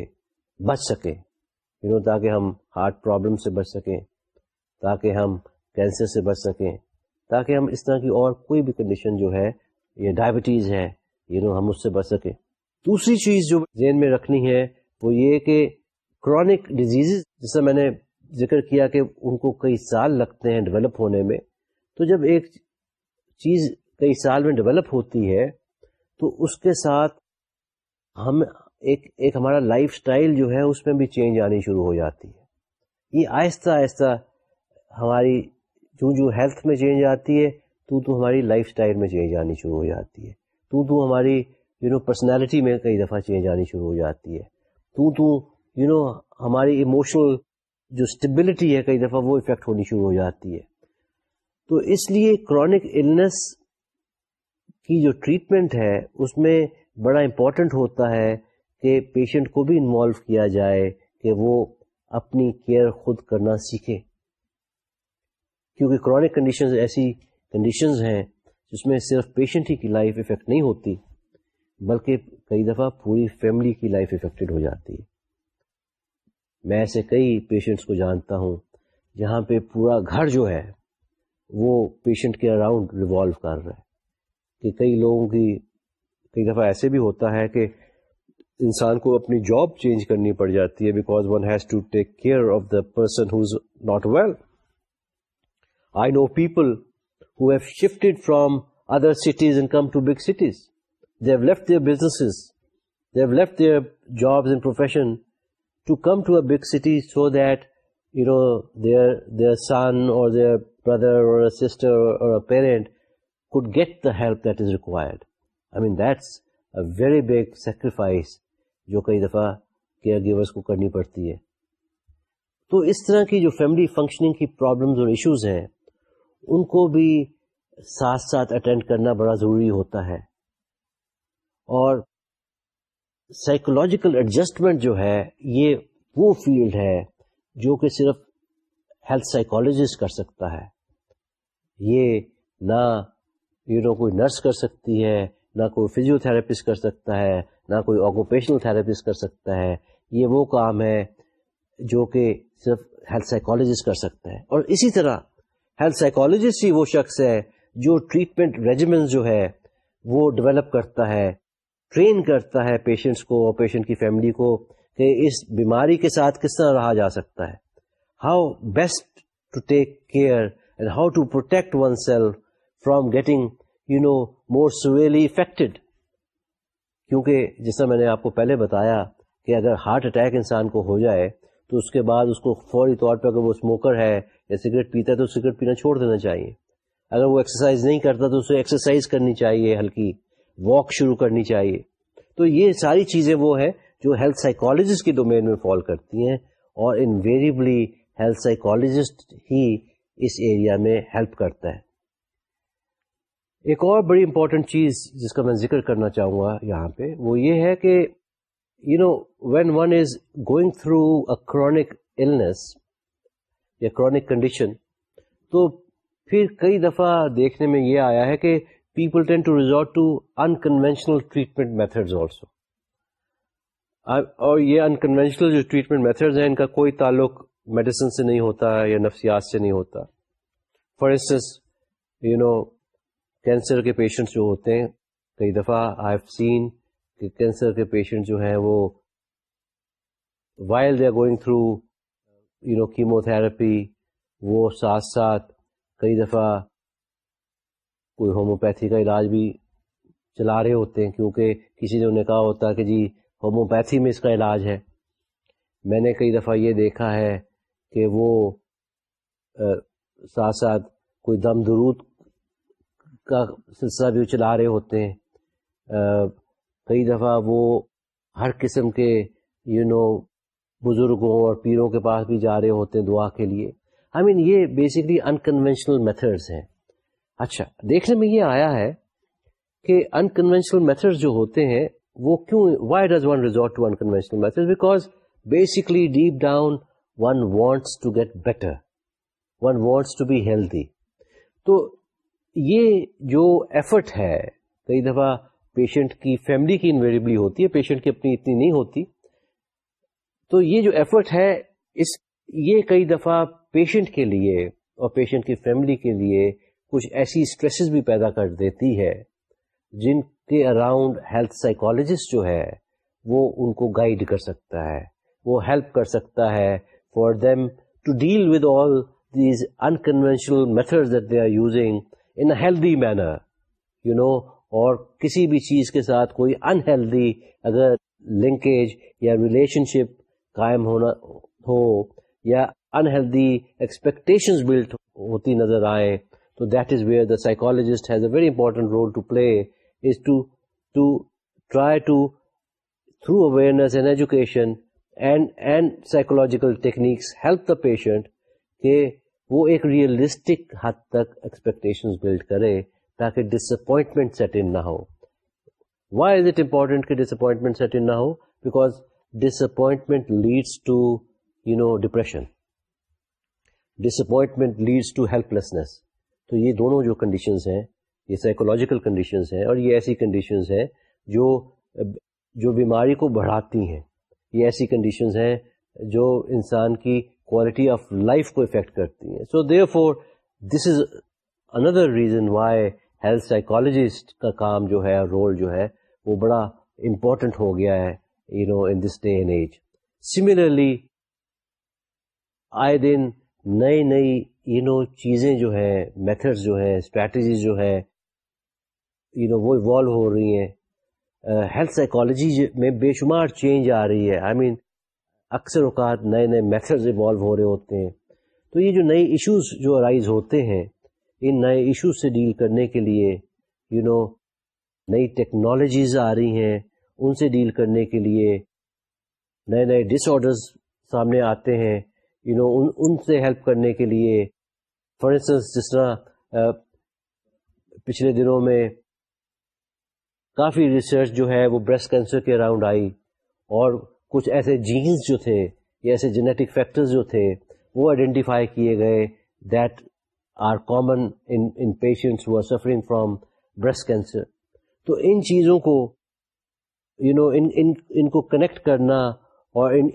بچ سکیں یو نو تاکہ ہم ہارٹ پرابلم سے بچ سکیں، تاکہ ہم کینسر سے بچ سکیں، تاکہ ہم اس طرح کی اور کوئی بھی کنڈیشن جو ہے، یہ ڈائبٹیز ہے یو نو ہم اس سے بچ سکیں۔ دوسری چیز جو ذہن میں رکھنی ہے، وہ یہ کہ کرونک ڈیزیز جیسا میں نے ذکر کیا کہ ان کو کئی سال لگتے ہیں ڈیولپ ہونے میں، تو جب ایک چیز کئی سال میں ڈیولپ ہوتی ہے، تو اس کے ساتھ ہم ایک ایک ہمارا لائف سٹائل جو ہے، اس میں بھی چینج آنی شروع ہو جاتی ہے۔ یہ آہستہ آہستہ ہماری جو جو ہیلتھ میں چینج آتی ہے، تو تو ہماری لائف سٹائل میں چینج آنی شروع ہو جاتی ہے۔ تو تو ہماری یو نو پرسنالٹی میں کئی دفعہ چینج آنی شروع ہو جاتی ہے۔ تو تو یو نو ہماری ایموشنل جو اسٹیبلٹی ہے، کئی دفعہ وہ افیکٹ ہونی شروع ہو جاتی ہے۔ تو اس لیے کرونک النس کی جو ٹریٹمنٹ ہے، اس میں بڑا امپورٹنٹ ہوتا ہے کہ پیشنٹ کو بھی انوالو کیا جائے کہ وہ اپنی کیئر خود کرنا سیکھے۔ کیونکہ کرونک کنڈیشنز ایسی کنڈیشنز ہیں جس میں صرف پیشنٹ ہی کی لائف افیکٹ نہیں ہوتی، بلکہ کئی دفعہ پوری فیملی کی لائف افیکٹڈ ہو جاتی ہے۔ میں ایسے کئی پیشنٹس کو جانتا ہوں جہاں پہ پورا گھر جو ہے وہ پیشنٹ کے اراؤنڈ ریوالو کر رہا ہے کہ کئی لوگوں کی کئی دفعہ ایسے بھی ہوتا ہے کہ انسان کو اپنی جاب چینج کرنی پڑ جاتی ہے because one has to take care of the person who's not well I know people who have shifted from other cities and come to big cities they have left their business they have left their jobs and profession to come to a big city so that you know their their son or their brother or sister or parent could get the help that is required. I mean that's a very big sacrifice جو کئی دفعہ care givers کو کرنی پڑتی ہے۔ تو اس طرح کی جو فیملی فنکشننگ کی پرابلمز اور ایشوز ہیں، ان کو بھی ساتھ ساتھ اٹینڈ کرنا بڑا ضروری ہوتا ہے۔ اور سائیکولوجیکل ایڈجسٹمنٹ جو ہے، یہ وہ فیلڈ ہے جو کہ صرف ہیلتھ سائیکولوجسٹ کر سکتا ہے۔ یہ نہ یو نو کوئی نرس کر سکتی ہے، نہ کوئی فزیو تھراپسٹ کر سکتا ہے، نہ کوئی آکوپیشنل تھراپسٹ کر سکتا ہے۔ یہ وہ کام ہے جو کہ صرف ہیلتھ سائیکولوجسٹ کر سکتا ہے۔ اور اسی طرح ہیلتھ سائیکولوجسٹ ہی وہ شخص ہے جو ٹریٹمنٹ ریجیمنٹ جو ہے وہ ڈیولپ کرتا ہے ٹرین کرتا ہے پیشنٹس کو اور پیشنٹ کی فیملی کو کہ اس بیماری کے ساتھ کس طرح رہا جا سکتا ہے۔ How best to take care and how to protect oneself from getting you know more severely affected کیونکہ جس طرح میں نے آپ کو پہلے بتایا کہ اگر ہارٹ اٹیک انسان کو ہو جائے، تو اس کے بعد اس کو فوری طور پہ اگر وہ اسموکر ہے یا سگریٹ پیتا ہے، تو سگریٹ پینا چھوڑ دینا چاہیے۔ اگر وہ ایکسرسائز نہیں کرتا، تو اسے ایکسرسائز کرنی چاہیے، ہلکی واک شروع کرنی چاہیے۔ تو یہ ساری چیزیں وہ ہیں جو ہیلتھ سائیکالوجسٹ کی ڈومین میں فال کرتی ہیں اور انویریبلی ہیلتھ سائیکالوجسٹ ہی اس ایریا میں ہیلپ کرتا ہے۔ ایک اور بڑی امپورٹنٹ چیز جس کا میں ذکر کرنا چاہوں گا یہاں پہ، وہ یہ ہے کہ you know when one is going through a chronic illness یا کرونک کنڈیشن تو پھر کئی دفعہ دیکھنے میں یہ آیا ہے کہ people tend to resort to unconventional treatment method also اور یہ انکنوینشنل جو ٹریٹمنٹ میتھڈ ہیں، ان کا کوئی تعلق میڈیسن سے نہیں ہوتا یا نفسیات سے نہیں ہوتا. For instance you know cancer کے پیشنٹس جو ہوتے ہیں، کئی دفعہ آئی ہیو سین کہ کینسر کے پیشنٹ جو ہیں وہ while they are going through you know chemotherapy وہ ساتھ ساتھ کئی دفعہ کوئی ہومیوپیتھی کا علاج بھی چلا رہے ہوتے ہیں کیونکہ کسی نے انہیں کہا ہوتا ہے کہ جی ہومیوپیتھی میں اس کا علاج ہے. میں نے کئی دفعہ یہ دیکھا ہے کہ وہ ساتھ ساتھ کوئی دم درود کا سلسلہ بھی چلا رہے ہوتے ہیں۔ کئی دفعہ وہ ہر قسم کے یو you نو know, بزرگوں اور پیروں کے پاس بھی جا رہے ہوتے ہیں دعا کے لیے۔ آئی مین یہ بیسکلی انکنوینشنل میتھڈس ہیں۔ اچھا دیکھنے میں یہ آیا ہے کہ انکنوینشنل میتھڈ جو ہوتے ہیں وہ کیوں why does one resort to unconventional method because basically deep down one wants to get better one wants to be healthy تو یہ جو ایفرٹ ہے، کئی دفعہ پیشنٹ کی فیملی کی انویریبلی ہوتی ہے پیشنٹ کی اپنی اتنی نہیں ہوتی. تو یہ جو ایفرٹ ہے، اس، یہ کئی دفعہ پیشنٹ کے لیے اور پیشنٹ کی فیملی کے لیے کچھ ایسی اسٹریسز بھی پیدا کر دیتی ہے جن کے اراؤنڈ ہیلتھ سائیکولوجسٹ جو ہے، وہ ان کو گائیڈ کر سکتا ہے، وہ ہیلپ کر سکتا ہے for them to deal with all these unconventional method that they are using in healthy manner you know اور کسی بھی چیز کے ساتھ کوئی انہیلدی اگر لنکیج یا ریلیشن شپ قائم ہونا ہو یا انہیلدی ایکسپیکٹیشن بلٹ ہوتی نظر آئے تو that is where the psychologist has a very important role to play is to to try to through awareness and education and and psychological techniques help the patient کہ وہ ایک realistic حد تک expectation blood کرے تاکہ ڈس appointment set in نہ ہو۔ Why is it important کہ ڈس اپوائنٹمنٹ سیٹ ان نہ ہو؟ Because disappointment leads to you know depression disappointment leads to helplessness تو یہ دونوں جو کنڈیشنز ہیں، یہ سائیکولوجیکل کنڈیشنز ہیں اور یہ ایسی کنڈیشنز ہیں جو جو بیماری کو بڑھاتی ہیں۔ یہ ایسی کنڈیشنز ہیں جو انسان کی کوالٹی آف لائف کو افیکٹ کرتی ہیں۔ So therefore this is another reason why health psychologist کا کام جو ہے رول جو ہے، وہ بڑا امپورٹنٹ ہو گیا ہے you know in this day and age similarly آئے دن نئی نئی یو نو چیزیں جو ہیں میتھڈز جو ہیں اسٹریٹجیز جو ہے یو نو وہ ایوالو ہو رہی ہیں۔ ہیلتھ سائیکالوجی میں بے شمار چینج آ رہی ہے۔ آئی I مین mean, اکثر اوقات نئے نئے میتھڈز ایوالو ہو رہے ہوتے ہیں۔ تو یہ جو نئے ایشوز جو ارائیز ہوتے ہیں ان نئے ایشوز سے ڈیل کرنے کے لیے یو you نو know, نئی ٹیکنالوجیز آ رہی ہیں۔ ان سے ڈیل کرنے کے لیے نئے نئے ڈس آڈرز سامنے آتے ہیں۔ یو نو ان سے ہیلپ کرنے کے لیے فار انسٹنس جس طرح پچھلے دنوں میں کافی ریسرچ جو ہے وہ بریسٹ کینسر کے اراؤنڈ آئی اور کچھ ایسے جینس جو تھے یا ایسے جینیٹک فیکٹرز جو تھے وہ آئیڈینٹیفائی کیے گئے that are common in patients are suffering from breast cancer تو ان چیزوں کو یو you نو know, ان ان کو کنیکٹ کرنا اور ان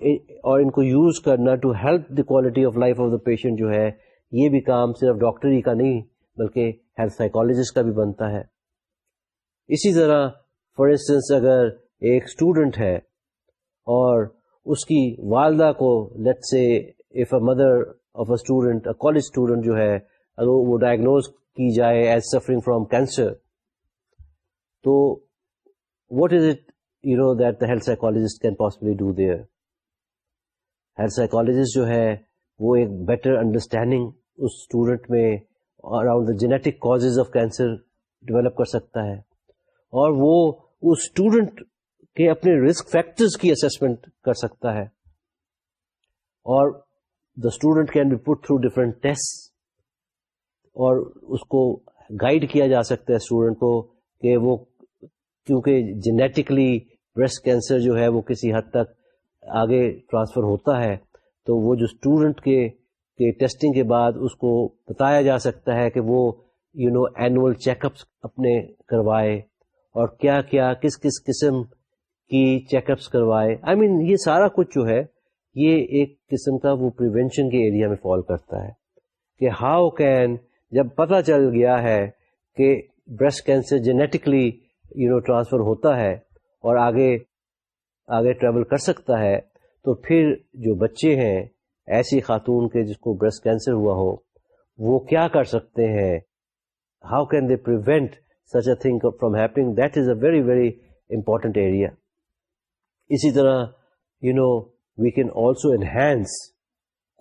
اور ان کو یوز کرنا to help the quality of life of the patient جو ہے یہ بھی کام صرف ڈاکٹری کا نہیں بلکہ ہیلتھ سائیکالوجسٹ کا بھی بنتا ہے۔ اسی طرح فار انسٹنس اگر ایک اسٹوڈنٹ ہے اور اس کی والدہ کو let's say if a mother of a student a college student جو ہے، اگر وہ ڈائگنوز کی جائے ایز سفرنگ فرام کینسر تو what is it you know that the health psychologist can possibly do there health psychologist جو ہے، وہ ایک بیٹر انڈرسٹینڈنگ اس اسٹوڈنٹ میں around the genetic cause of cancer develop کر سکتا ہے. اور وہ اس اسٹوڈنٹ کے اپنے رسک فیکٹرز کی اسسمنٹ کر سکتا ہے اور the student can be put through different test اور اس کو گائڈ کیا جا سکتا ہے اسٹوڈنٹ کو کہ وہ کیونکہ جینیٹکلی بریسٹ کینسر جو ہے وہ کسی حد تک آگے ٹرانسفر ہوتا ہے تو وہ جو اسٹوڈنٹ کے کے ٹیسٹنگ کے بعد اس کو بتایا جا سکتا ہے کہ وہ you know annual check ups اپنے کروائے اور کیا کیا کس کس قسم کی چیک اپس کروائے۔ آئی I مین mean, یہ سارا کچھ جو ہے یہ ایک قسم کا وہ پریونشن کے ایریا میں فال کرتا ہے کہ ہاؤ کین جب پتہ چل گیا ہے کہ breast cancer genetically you know transfer ہوتا ہے اور آگے آگے ٹریول کر سکتا ہے تو پھر جو بچے ہیں ایسی خاتون کے جس کو بریسٹ کینسر ہوا ہو وہ کیا کر سکتے ہیں؟ How can they prevent such a thing from happening that is a very very important area اسی طرح you know we can also enhance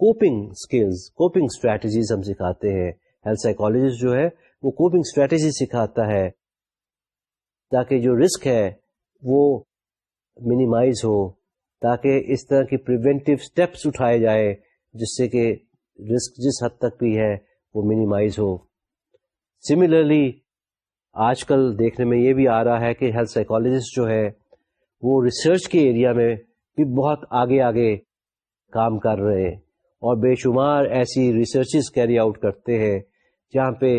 coping skills coping strategies ہم سکھاتے ہیں ہیلتھ سائیکولوجسٹ جو ہے وہ کوپنگ اسٹریٹجی سکھاتا ہے تاکہ جو رسک ہے وہ منیمائز ہو تاکہ اس طرح کی پریونٹیو اسٹیپس اٹھائے جائے جس سے کہ رسک جس حد تک بھی ہے وہ منیمائز ہو سملرلی آج کل دیکھنے میں یہ بھی آ رہا ہے کہ ہیلتھ سائیکالوجسٹ جو ہے، وہ ریسرچ کے ایریا میں بھی بہت آگے آگے کام کر رہے ہیں اور بے شمار ایسی ریسرچز کیری آؤٹ کرتے ہیں جہاں پہ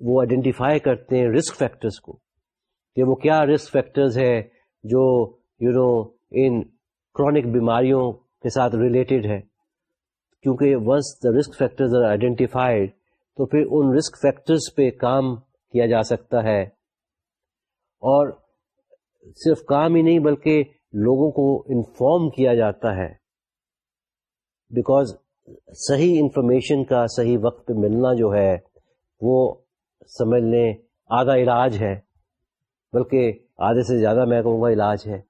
وہ آئیڈینٹیفائی کرتے ہیں رسک فیکٹرز کو کہ وہ کیا رسک فیکٹرز ہے جو یو نو ان کرونک بیماریوں کے ساتھ ریلیٹڈ ہے کیونکہ once the risk factors are identified تو پھر ان رسک فیکٹرز پہ کام کیا جا سکتا ہے۔ اور صرف کام ہی نہیں بلکہ لوگوں کو انفارم کیا جاتا ہے۔ بیکاز صحیح انفارمیشن کا صحیح وقت پہ ملنا جو ہے، وہ سمجھ لیں آدھا علاج ہے۔ بلکہ آدھے سے زیادہ میں کہوں گا علاج ہے۔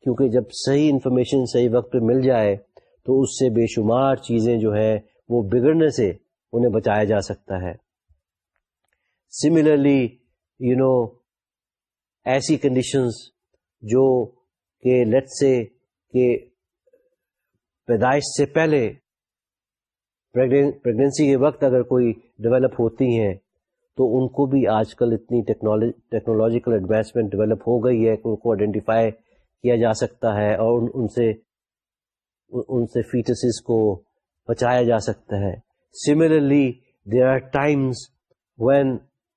کیونکہ جب صحیح انفارمیشن صحیح وقت پہ مل جائے، تو اس سے بے شمار چیزیں جو ہیں، وہ بگڑنے سے انہیں بچایا جا سکتا ہے۔ سملرلی یو نو ایسی کنڈیشنز جو کہ لٹ سے کہ پیدائش سے پہلے پریگنینسی کے وقت اگر کوئی ڈیولپ ہوتی ہیں تو ان کو بھی آج کل اتنی ٹیکنالوجیکل ایڈوانسمنٹ ڈیولپ ہو گئی ہے کہ ان کو آئیڈینٹیفائی کیا جا سکتا ہے اور ان ان سے ان سے فیٹسز کو بچایا جا سکتا ہے. Similarly there are times when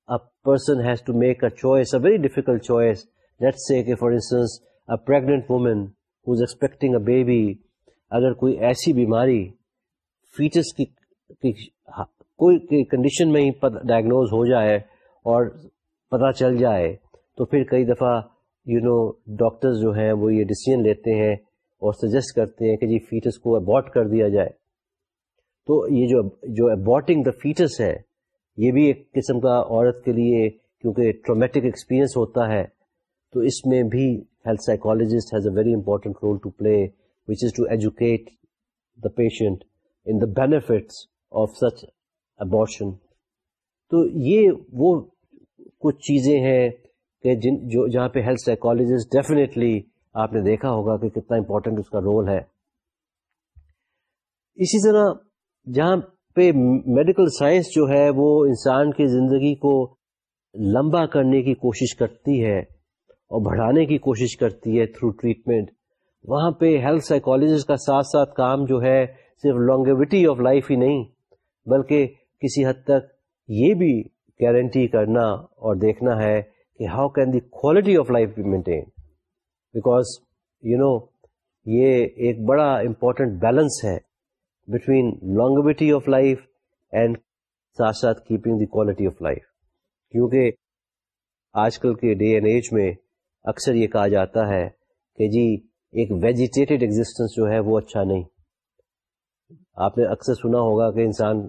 person has to make a choice a very difficult choice let's say کہ for instance a pregnant woman who is expecting a baby اگر کوئی ایسی بیماری فیٹس کی کوئی کنڈیشن میں ہی ڈائگنوز ہو جائے اور پتہ چل جائے، تو پھر کئی دفعہ یو نو ڈاکٹرز جو ہیں، وہ یہ ڈسیزن لیتے ہیں اور سجیسٹ کرتے ہیں کہ جی فیٹس کو اباٹ کر دیا جائے۔ تو یہ جو جو اباٹنگ دا فیٹس ہے یہ بھی ایک قسم کا عورت کے لیے کیونکہ ٹرومیٹک ایکسپیرئنس ہوتا ہے، تو اس میں بھی health psychologist has a very important role to play which is to educate the patient in the benefits of such abortion تو یہ وہ کچھ چیزیں ہیں کہ جن جو جہاں پہ ہیلتھ سائیکالوجسٹ ڈیفینیٹلی آپ نے دیکھا ہوگا کہ کتنا امپورٹنٹ اس کا رول ہے۔ اسی طرح جہاں پہ میڈیکل سائنس جو ہے وہ انسان کی زندگی کو لمبا کرنے کی کوشش کرتی ہے اور بڑھانے کی کوشش کرتی ہے تھرو ٹریٹمنٹ وہاں پہ ہیلتھ سائیکالوجسٹ کا ساتھ ساتھ کام جو ہے صرف لانگیوٹی آف لائف ہی نہیں، بلکہ کسی حد تک یہ بھی گارنٹی کرنا اور دیکھنا ہے کہ how can the quality of life be maintain because you know یہ ایک بڑا امپورٹنٹ بیلنس ہے۔ Between longevity of life and ساتھ ساتھ keeping the quality of life کیونکہ آج کل کے ڈے اینڈ ایج میں اکثر یہ کہا جاتا ہے کہ جی ایک ویجیٹیٹڈ ایگزٹینس جو ہے وہ اچھا نہیں۔ آپ نے اکثر سنا ہوگا کہ انسان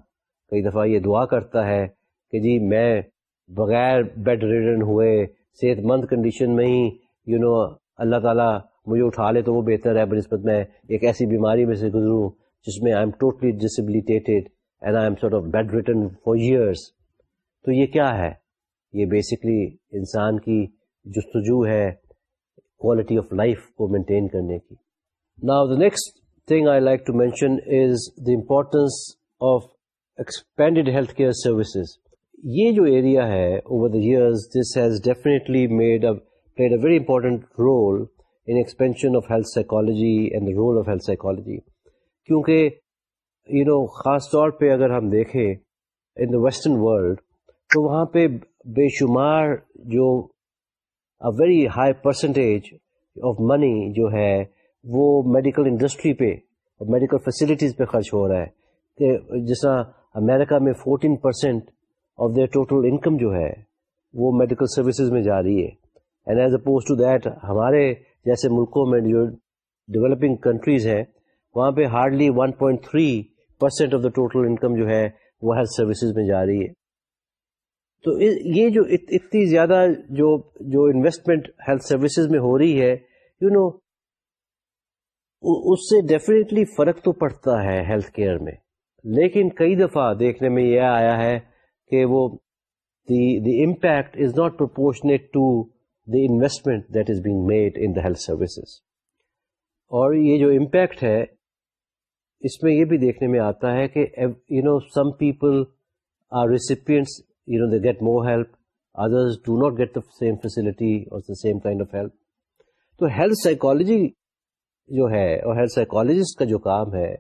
کئی دفعہ یہ دعا کرتا ہے کہ جی میں بغیر بیڈ ریڈن ہوئے صحت مند کنڈیشن میں ہی یو نو اللہ تعالیٰ مجھے اٹھا لے تو وہ بہتر ہے، بنسبت میں ایک ایسی بیماری میں سے گزروں۔ جس میں I am totally debilitated and I am sort of bed ridden for years تو یہ کیا ہے؟ یہ بیسکلی انسان کی جستجو ہے کوالٹی آف لائف کو مینٹین کرنے کی۔ نا the next thing I like to mention is the importance of expanded health care services یہ جو ایریا ہے over the years this has definitely made played a very important role in expansion of health psychology and the role of health psychology کیونکہ you know خاص طور پہ اگر ہم دیکھیں ان دا ویسٹرن ورلڈ تو وہاں پہ بے شمار جو very high percentage of money جو ہے وہ میڈیکل انڈسٹری پہ میڈیکل فیسلٹیز پہ خرچ ہو رہا ہے. کہ جس طرح امیرکا میں fourteen percent of their total income جو ہے وہ میڈیکل سروسز میں جا رہی ہے. And as opposed to that ہمارے جیسے ملکوں میں جو ڈیولپنگ کنٹریز ہیں وہاں پہ hardly 1.3 point three percent of the total income جو ہے وہ ہیلتھ سروسز میں جا رہی ہے۔ تو یہ جو اتنی زیادہ جو جو انویسٹمنٹ ہیلتھ سروسز میں ہو رہی ہے یو you نو know, اس سے ڈیفینیٹلی فرق تو پڑتا ہے ہیلتھ کیئر میں۔ لیکن کئی دفعہ دیکھنے میں یہ آیا ہے کہ وہ the impact is not proportionate to the investment that is being made in the health services اور یہ جو امپیکٹ ہے اس میں یہ بھی دیکھنے میں آتا ہے کہ you know some people are recipients you know they get more help others do not get the same facility اور the same kind of help تو ہیلتھ سائیکالوجی جو ہے اور ہیلتھ سائیکالوجسٹ کا جو کام ہے،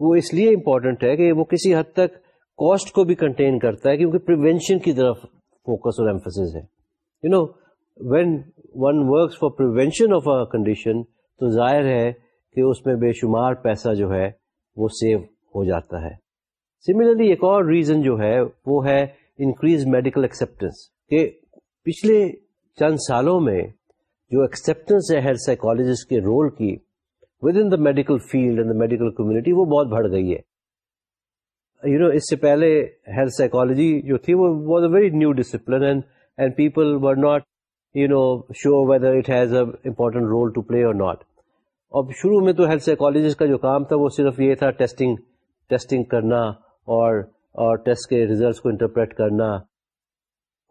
وہ اس لیے امپورٹنٹ ہے کہ وہ کسی حد تک کاسٹ کو بھی کنٹین کرتا ہے کیونکہ پریونشن کی طرف فوکس اور ایمفسس ہے. You know when one works for prevention of a condition تو ظاہر ہے کہ اس میں بے شمار پیسہ جو ہے وہ سیو ہو جاتا ہے۔ سملرلی ایک اور ریزن جو ہے، وہ ہے انکریز میڈیکل ایکسپٹینس کہ پچھلے چند سالوں میں جو ایکسپٹینس ہے ہیلتھ سائیکولوجسٹ کے رول کی within the medical field and the medical community وہ بہت بڑھ گئی ہے۔ یو نو اس سے پہلے ہیلتھ سائیکالوجی جو تھی، وہ was a very new discipline and people were not you know sure whether it has a important role to play or not اب شروع میں تو ہیلتھ سائیکالوجسٹ کا جو کام تھا وہ صرف یہ تھا ٹیسٹنگ ٹیسٹنگ کرنا اور اور ٹیسٹ کے ریزلٹس کو انٹرپریٹ کرنا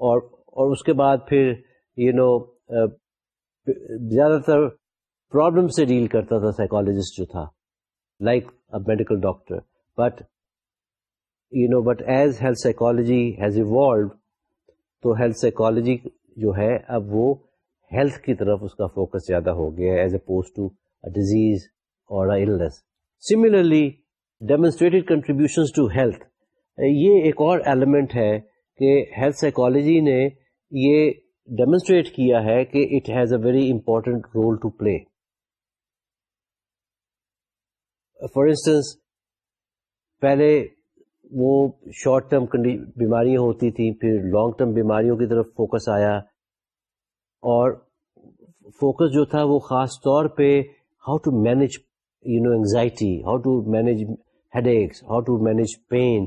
اور اور اس کے بعد پھر یو نو زیادہ تر پرابلم سے ڈیل کرتا تھا سائیکالوجسٹ جو تھا like a medical doctor but you know but as health psychology has evolved تو ہیلتھ سائیکالوجی جو ہے، اب وہ ہیلتھ کی طرف اس کا فوکس زیادہ ہو گیا ایز اپوز ٹو ڈیزیز اور similarly demonstrated contribution to health یہ ایک اور ایلیمنٹ ہے کہ ہیلتھ سائیکالوجی نے یہ ڈیمونسٹریٹ کیا ہے کہ it has a very important role to play for instance پہلے وہ شارٹ ٹرم بیماریاں ہوتی تھیں، پھر لانگ ٹرم بیماریوں کی طرف فوکس آیا اور فوکس جو تھا وہ خاص طور پہ how to manage you know anxiety how to manage headaches how to manage pain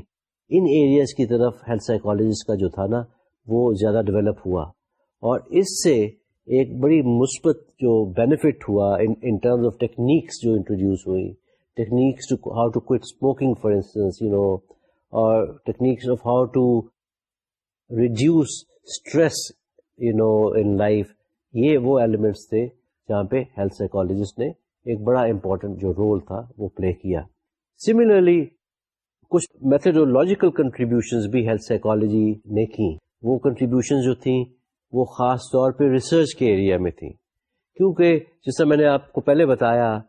in areas کی طرف ہیلتھ سائیکالوجسٹ کا جو تھا نا، وہ زیادہ ڈیولپ ہوا۔ اور اس سے ایک بڑی مثبت جو بینیفٹ ہوا ان ٹرمز آف ٹیکنیکس جو انٹروڈیوس ہوئی۔ Techniques how to quit smoking for instance you know اور techniques of how to reduce stress you know in life یہ وہ ایلیمنٹس تھے جہاں پہ ہیلتھ سائیکالوجسٹ نے ایک بڑا امپورٹنٹ جو رول تھا وہ پلے کیا۔ سملرلی کچھ میتھڈولوجیکل کنٹریبیوشن بھی ہیلتھ سائیکالوجی نے کی وہ کنٹریبیوشن جو تھیں وہ خاص طور پہ ریسرچ کے ایریا میں تھیں۔ کیونکہ جیسا میں نے آپ کو پہلے بتایا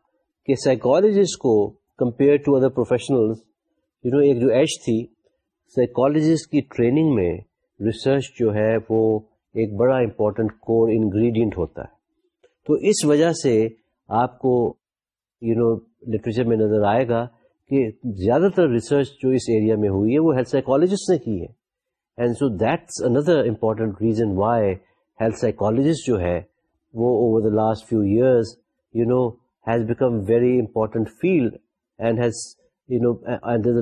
کہ سائیکالوجسٹ کو compare to other professional you know ایک جو ایج تھی سائیکالوجسٹ کی ٹریننگ میں ریسرچ جو ہے وہ ایک بڑا امپورٹنٹ کور انگریڈینٹ ہوتا ہے۔ تو اس وجہ سے آپ کو یو نو لٹریچر میں نظر آئے گا کہ زیادہ تر ریسرچ جو اس ایریا میں ہوئی ہے وہ ہیلتھ سائیکالوجسٹ نے کی ہے. And so that's another important reason why health psychologist جو ہے، وہ over the last few years you know has become very important field and has you know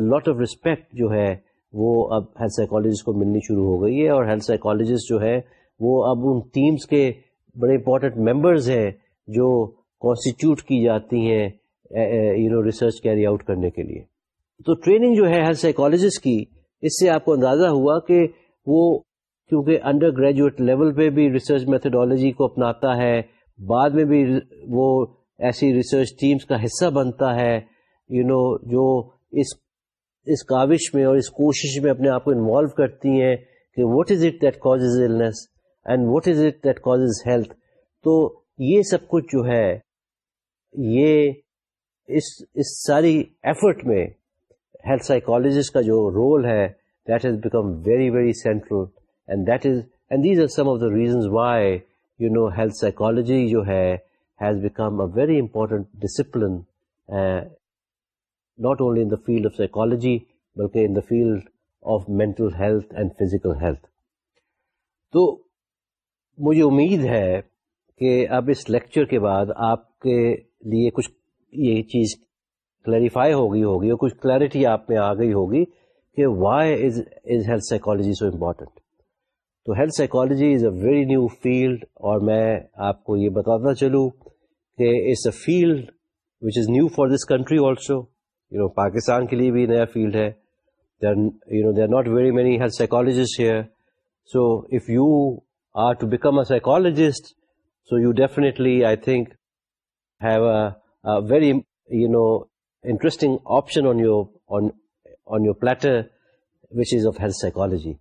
lot of respect جو ہے، وہ اب ہیلتھ سائیکالوجسٹ کو ملنی شروع ہو گئی ہے اور ہیلتھ سائیکالوجسٹ جو ہے وہ اب ان ٹیمس کے بڑے امپورٹنٹ ممبرز ہیں جو کانسٹیٹیوٹ کی جاتی ہیں you know research carry out کرنے کے لیے۔ تو ٹریننگ جو ہے ہیلتھ سائیکالوجسٹ کی اس سے آپ کو اندازہ ہوا کہ وہ کیونکہ انڈر گریجویٹ لیول پہ بھی ریسرچ میتھڈالوجی کو اپناتا ہے بعد میں بھی وہ ایسی ریسرچ ٹیمز کا حصہ بنتا ہے یو you نو know, جو اس اس کاوش میں اور اس کوشش میں اپنے آپ کو انوالو کرتی ہیں کہ what is it that cause illness and what is it that cause health تو یہ سب کچھ جو ہے یہ اس اس ساری ایفرٹ میں ہیلتھ سائیکالوجسٹ کا جو رول ہے that has become very very central and that is and these are some of the reasons why you know health psychology جو ہے has become a very important discipline not only in the field of psychology بلکہ in the field of mental health and physical health تو مجھے امید ہے کہ اب اس lecture کے بعد آپ کے لیے کچھ یہ چیز کلیریفائی ہو گئی ہوگی اور کچھ کلیئرٹی آپ میں آ گئی ہوگی کہ why is is health psychology so important تو health psychology is a very new field اور میں آپ کو یہ بتاتا چلوں کہ it's a field which is new for this country also you know Pakistan کے لیے بھی نیا فیلڈ ہے. You know they are not very many health psychologist here so if you are to become a psychologist so you definitely I think have very you know interesting option on your on your platter which is of health psychology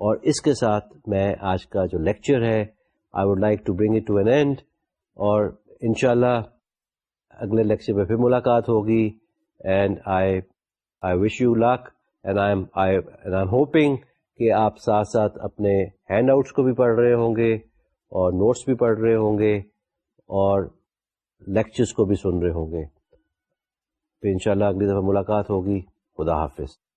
اور اس کے ساتھ میں آج کا جو lecture ہے I would like to bring it to an end اور انشاءاللہ اگلے لیکچر میں پھر ملاقات ہوگی. And I I wish you luck and I am hoping کہ آپ ساتھ ساتھ اپنے ہینڈ آؤٹس کو بھی پڑھ رہے ہوں گے اور نوٹس بھی پڑھ رہے ہوں گے. اور لیکچرس کو بھی سن رہے ہوں گے۔ پھر انشاءاللہ اگلی دفعہ ملاقات ہوگی۔ خدا حافظ۔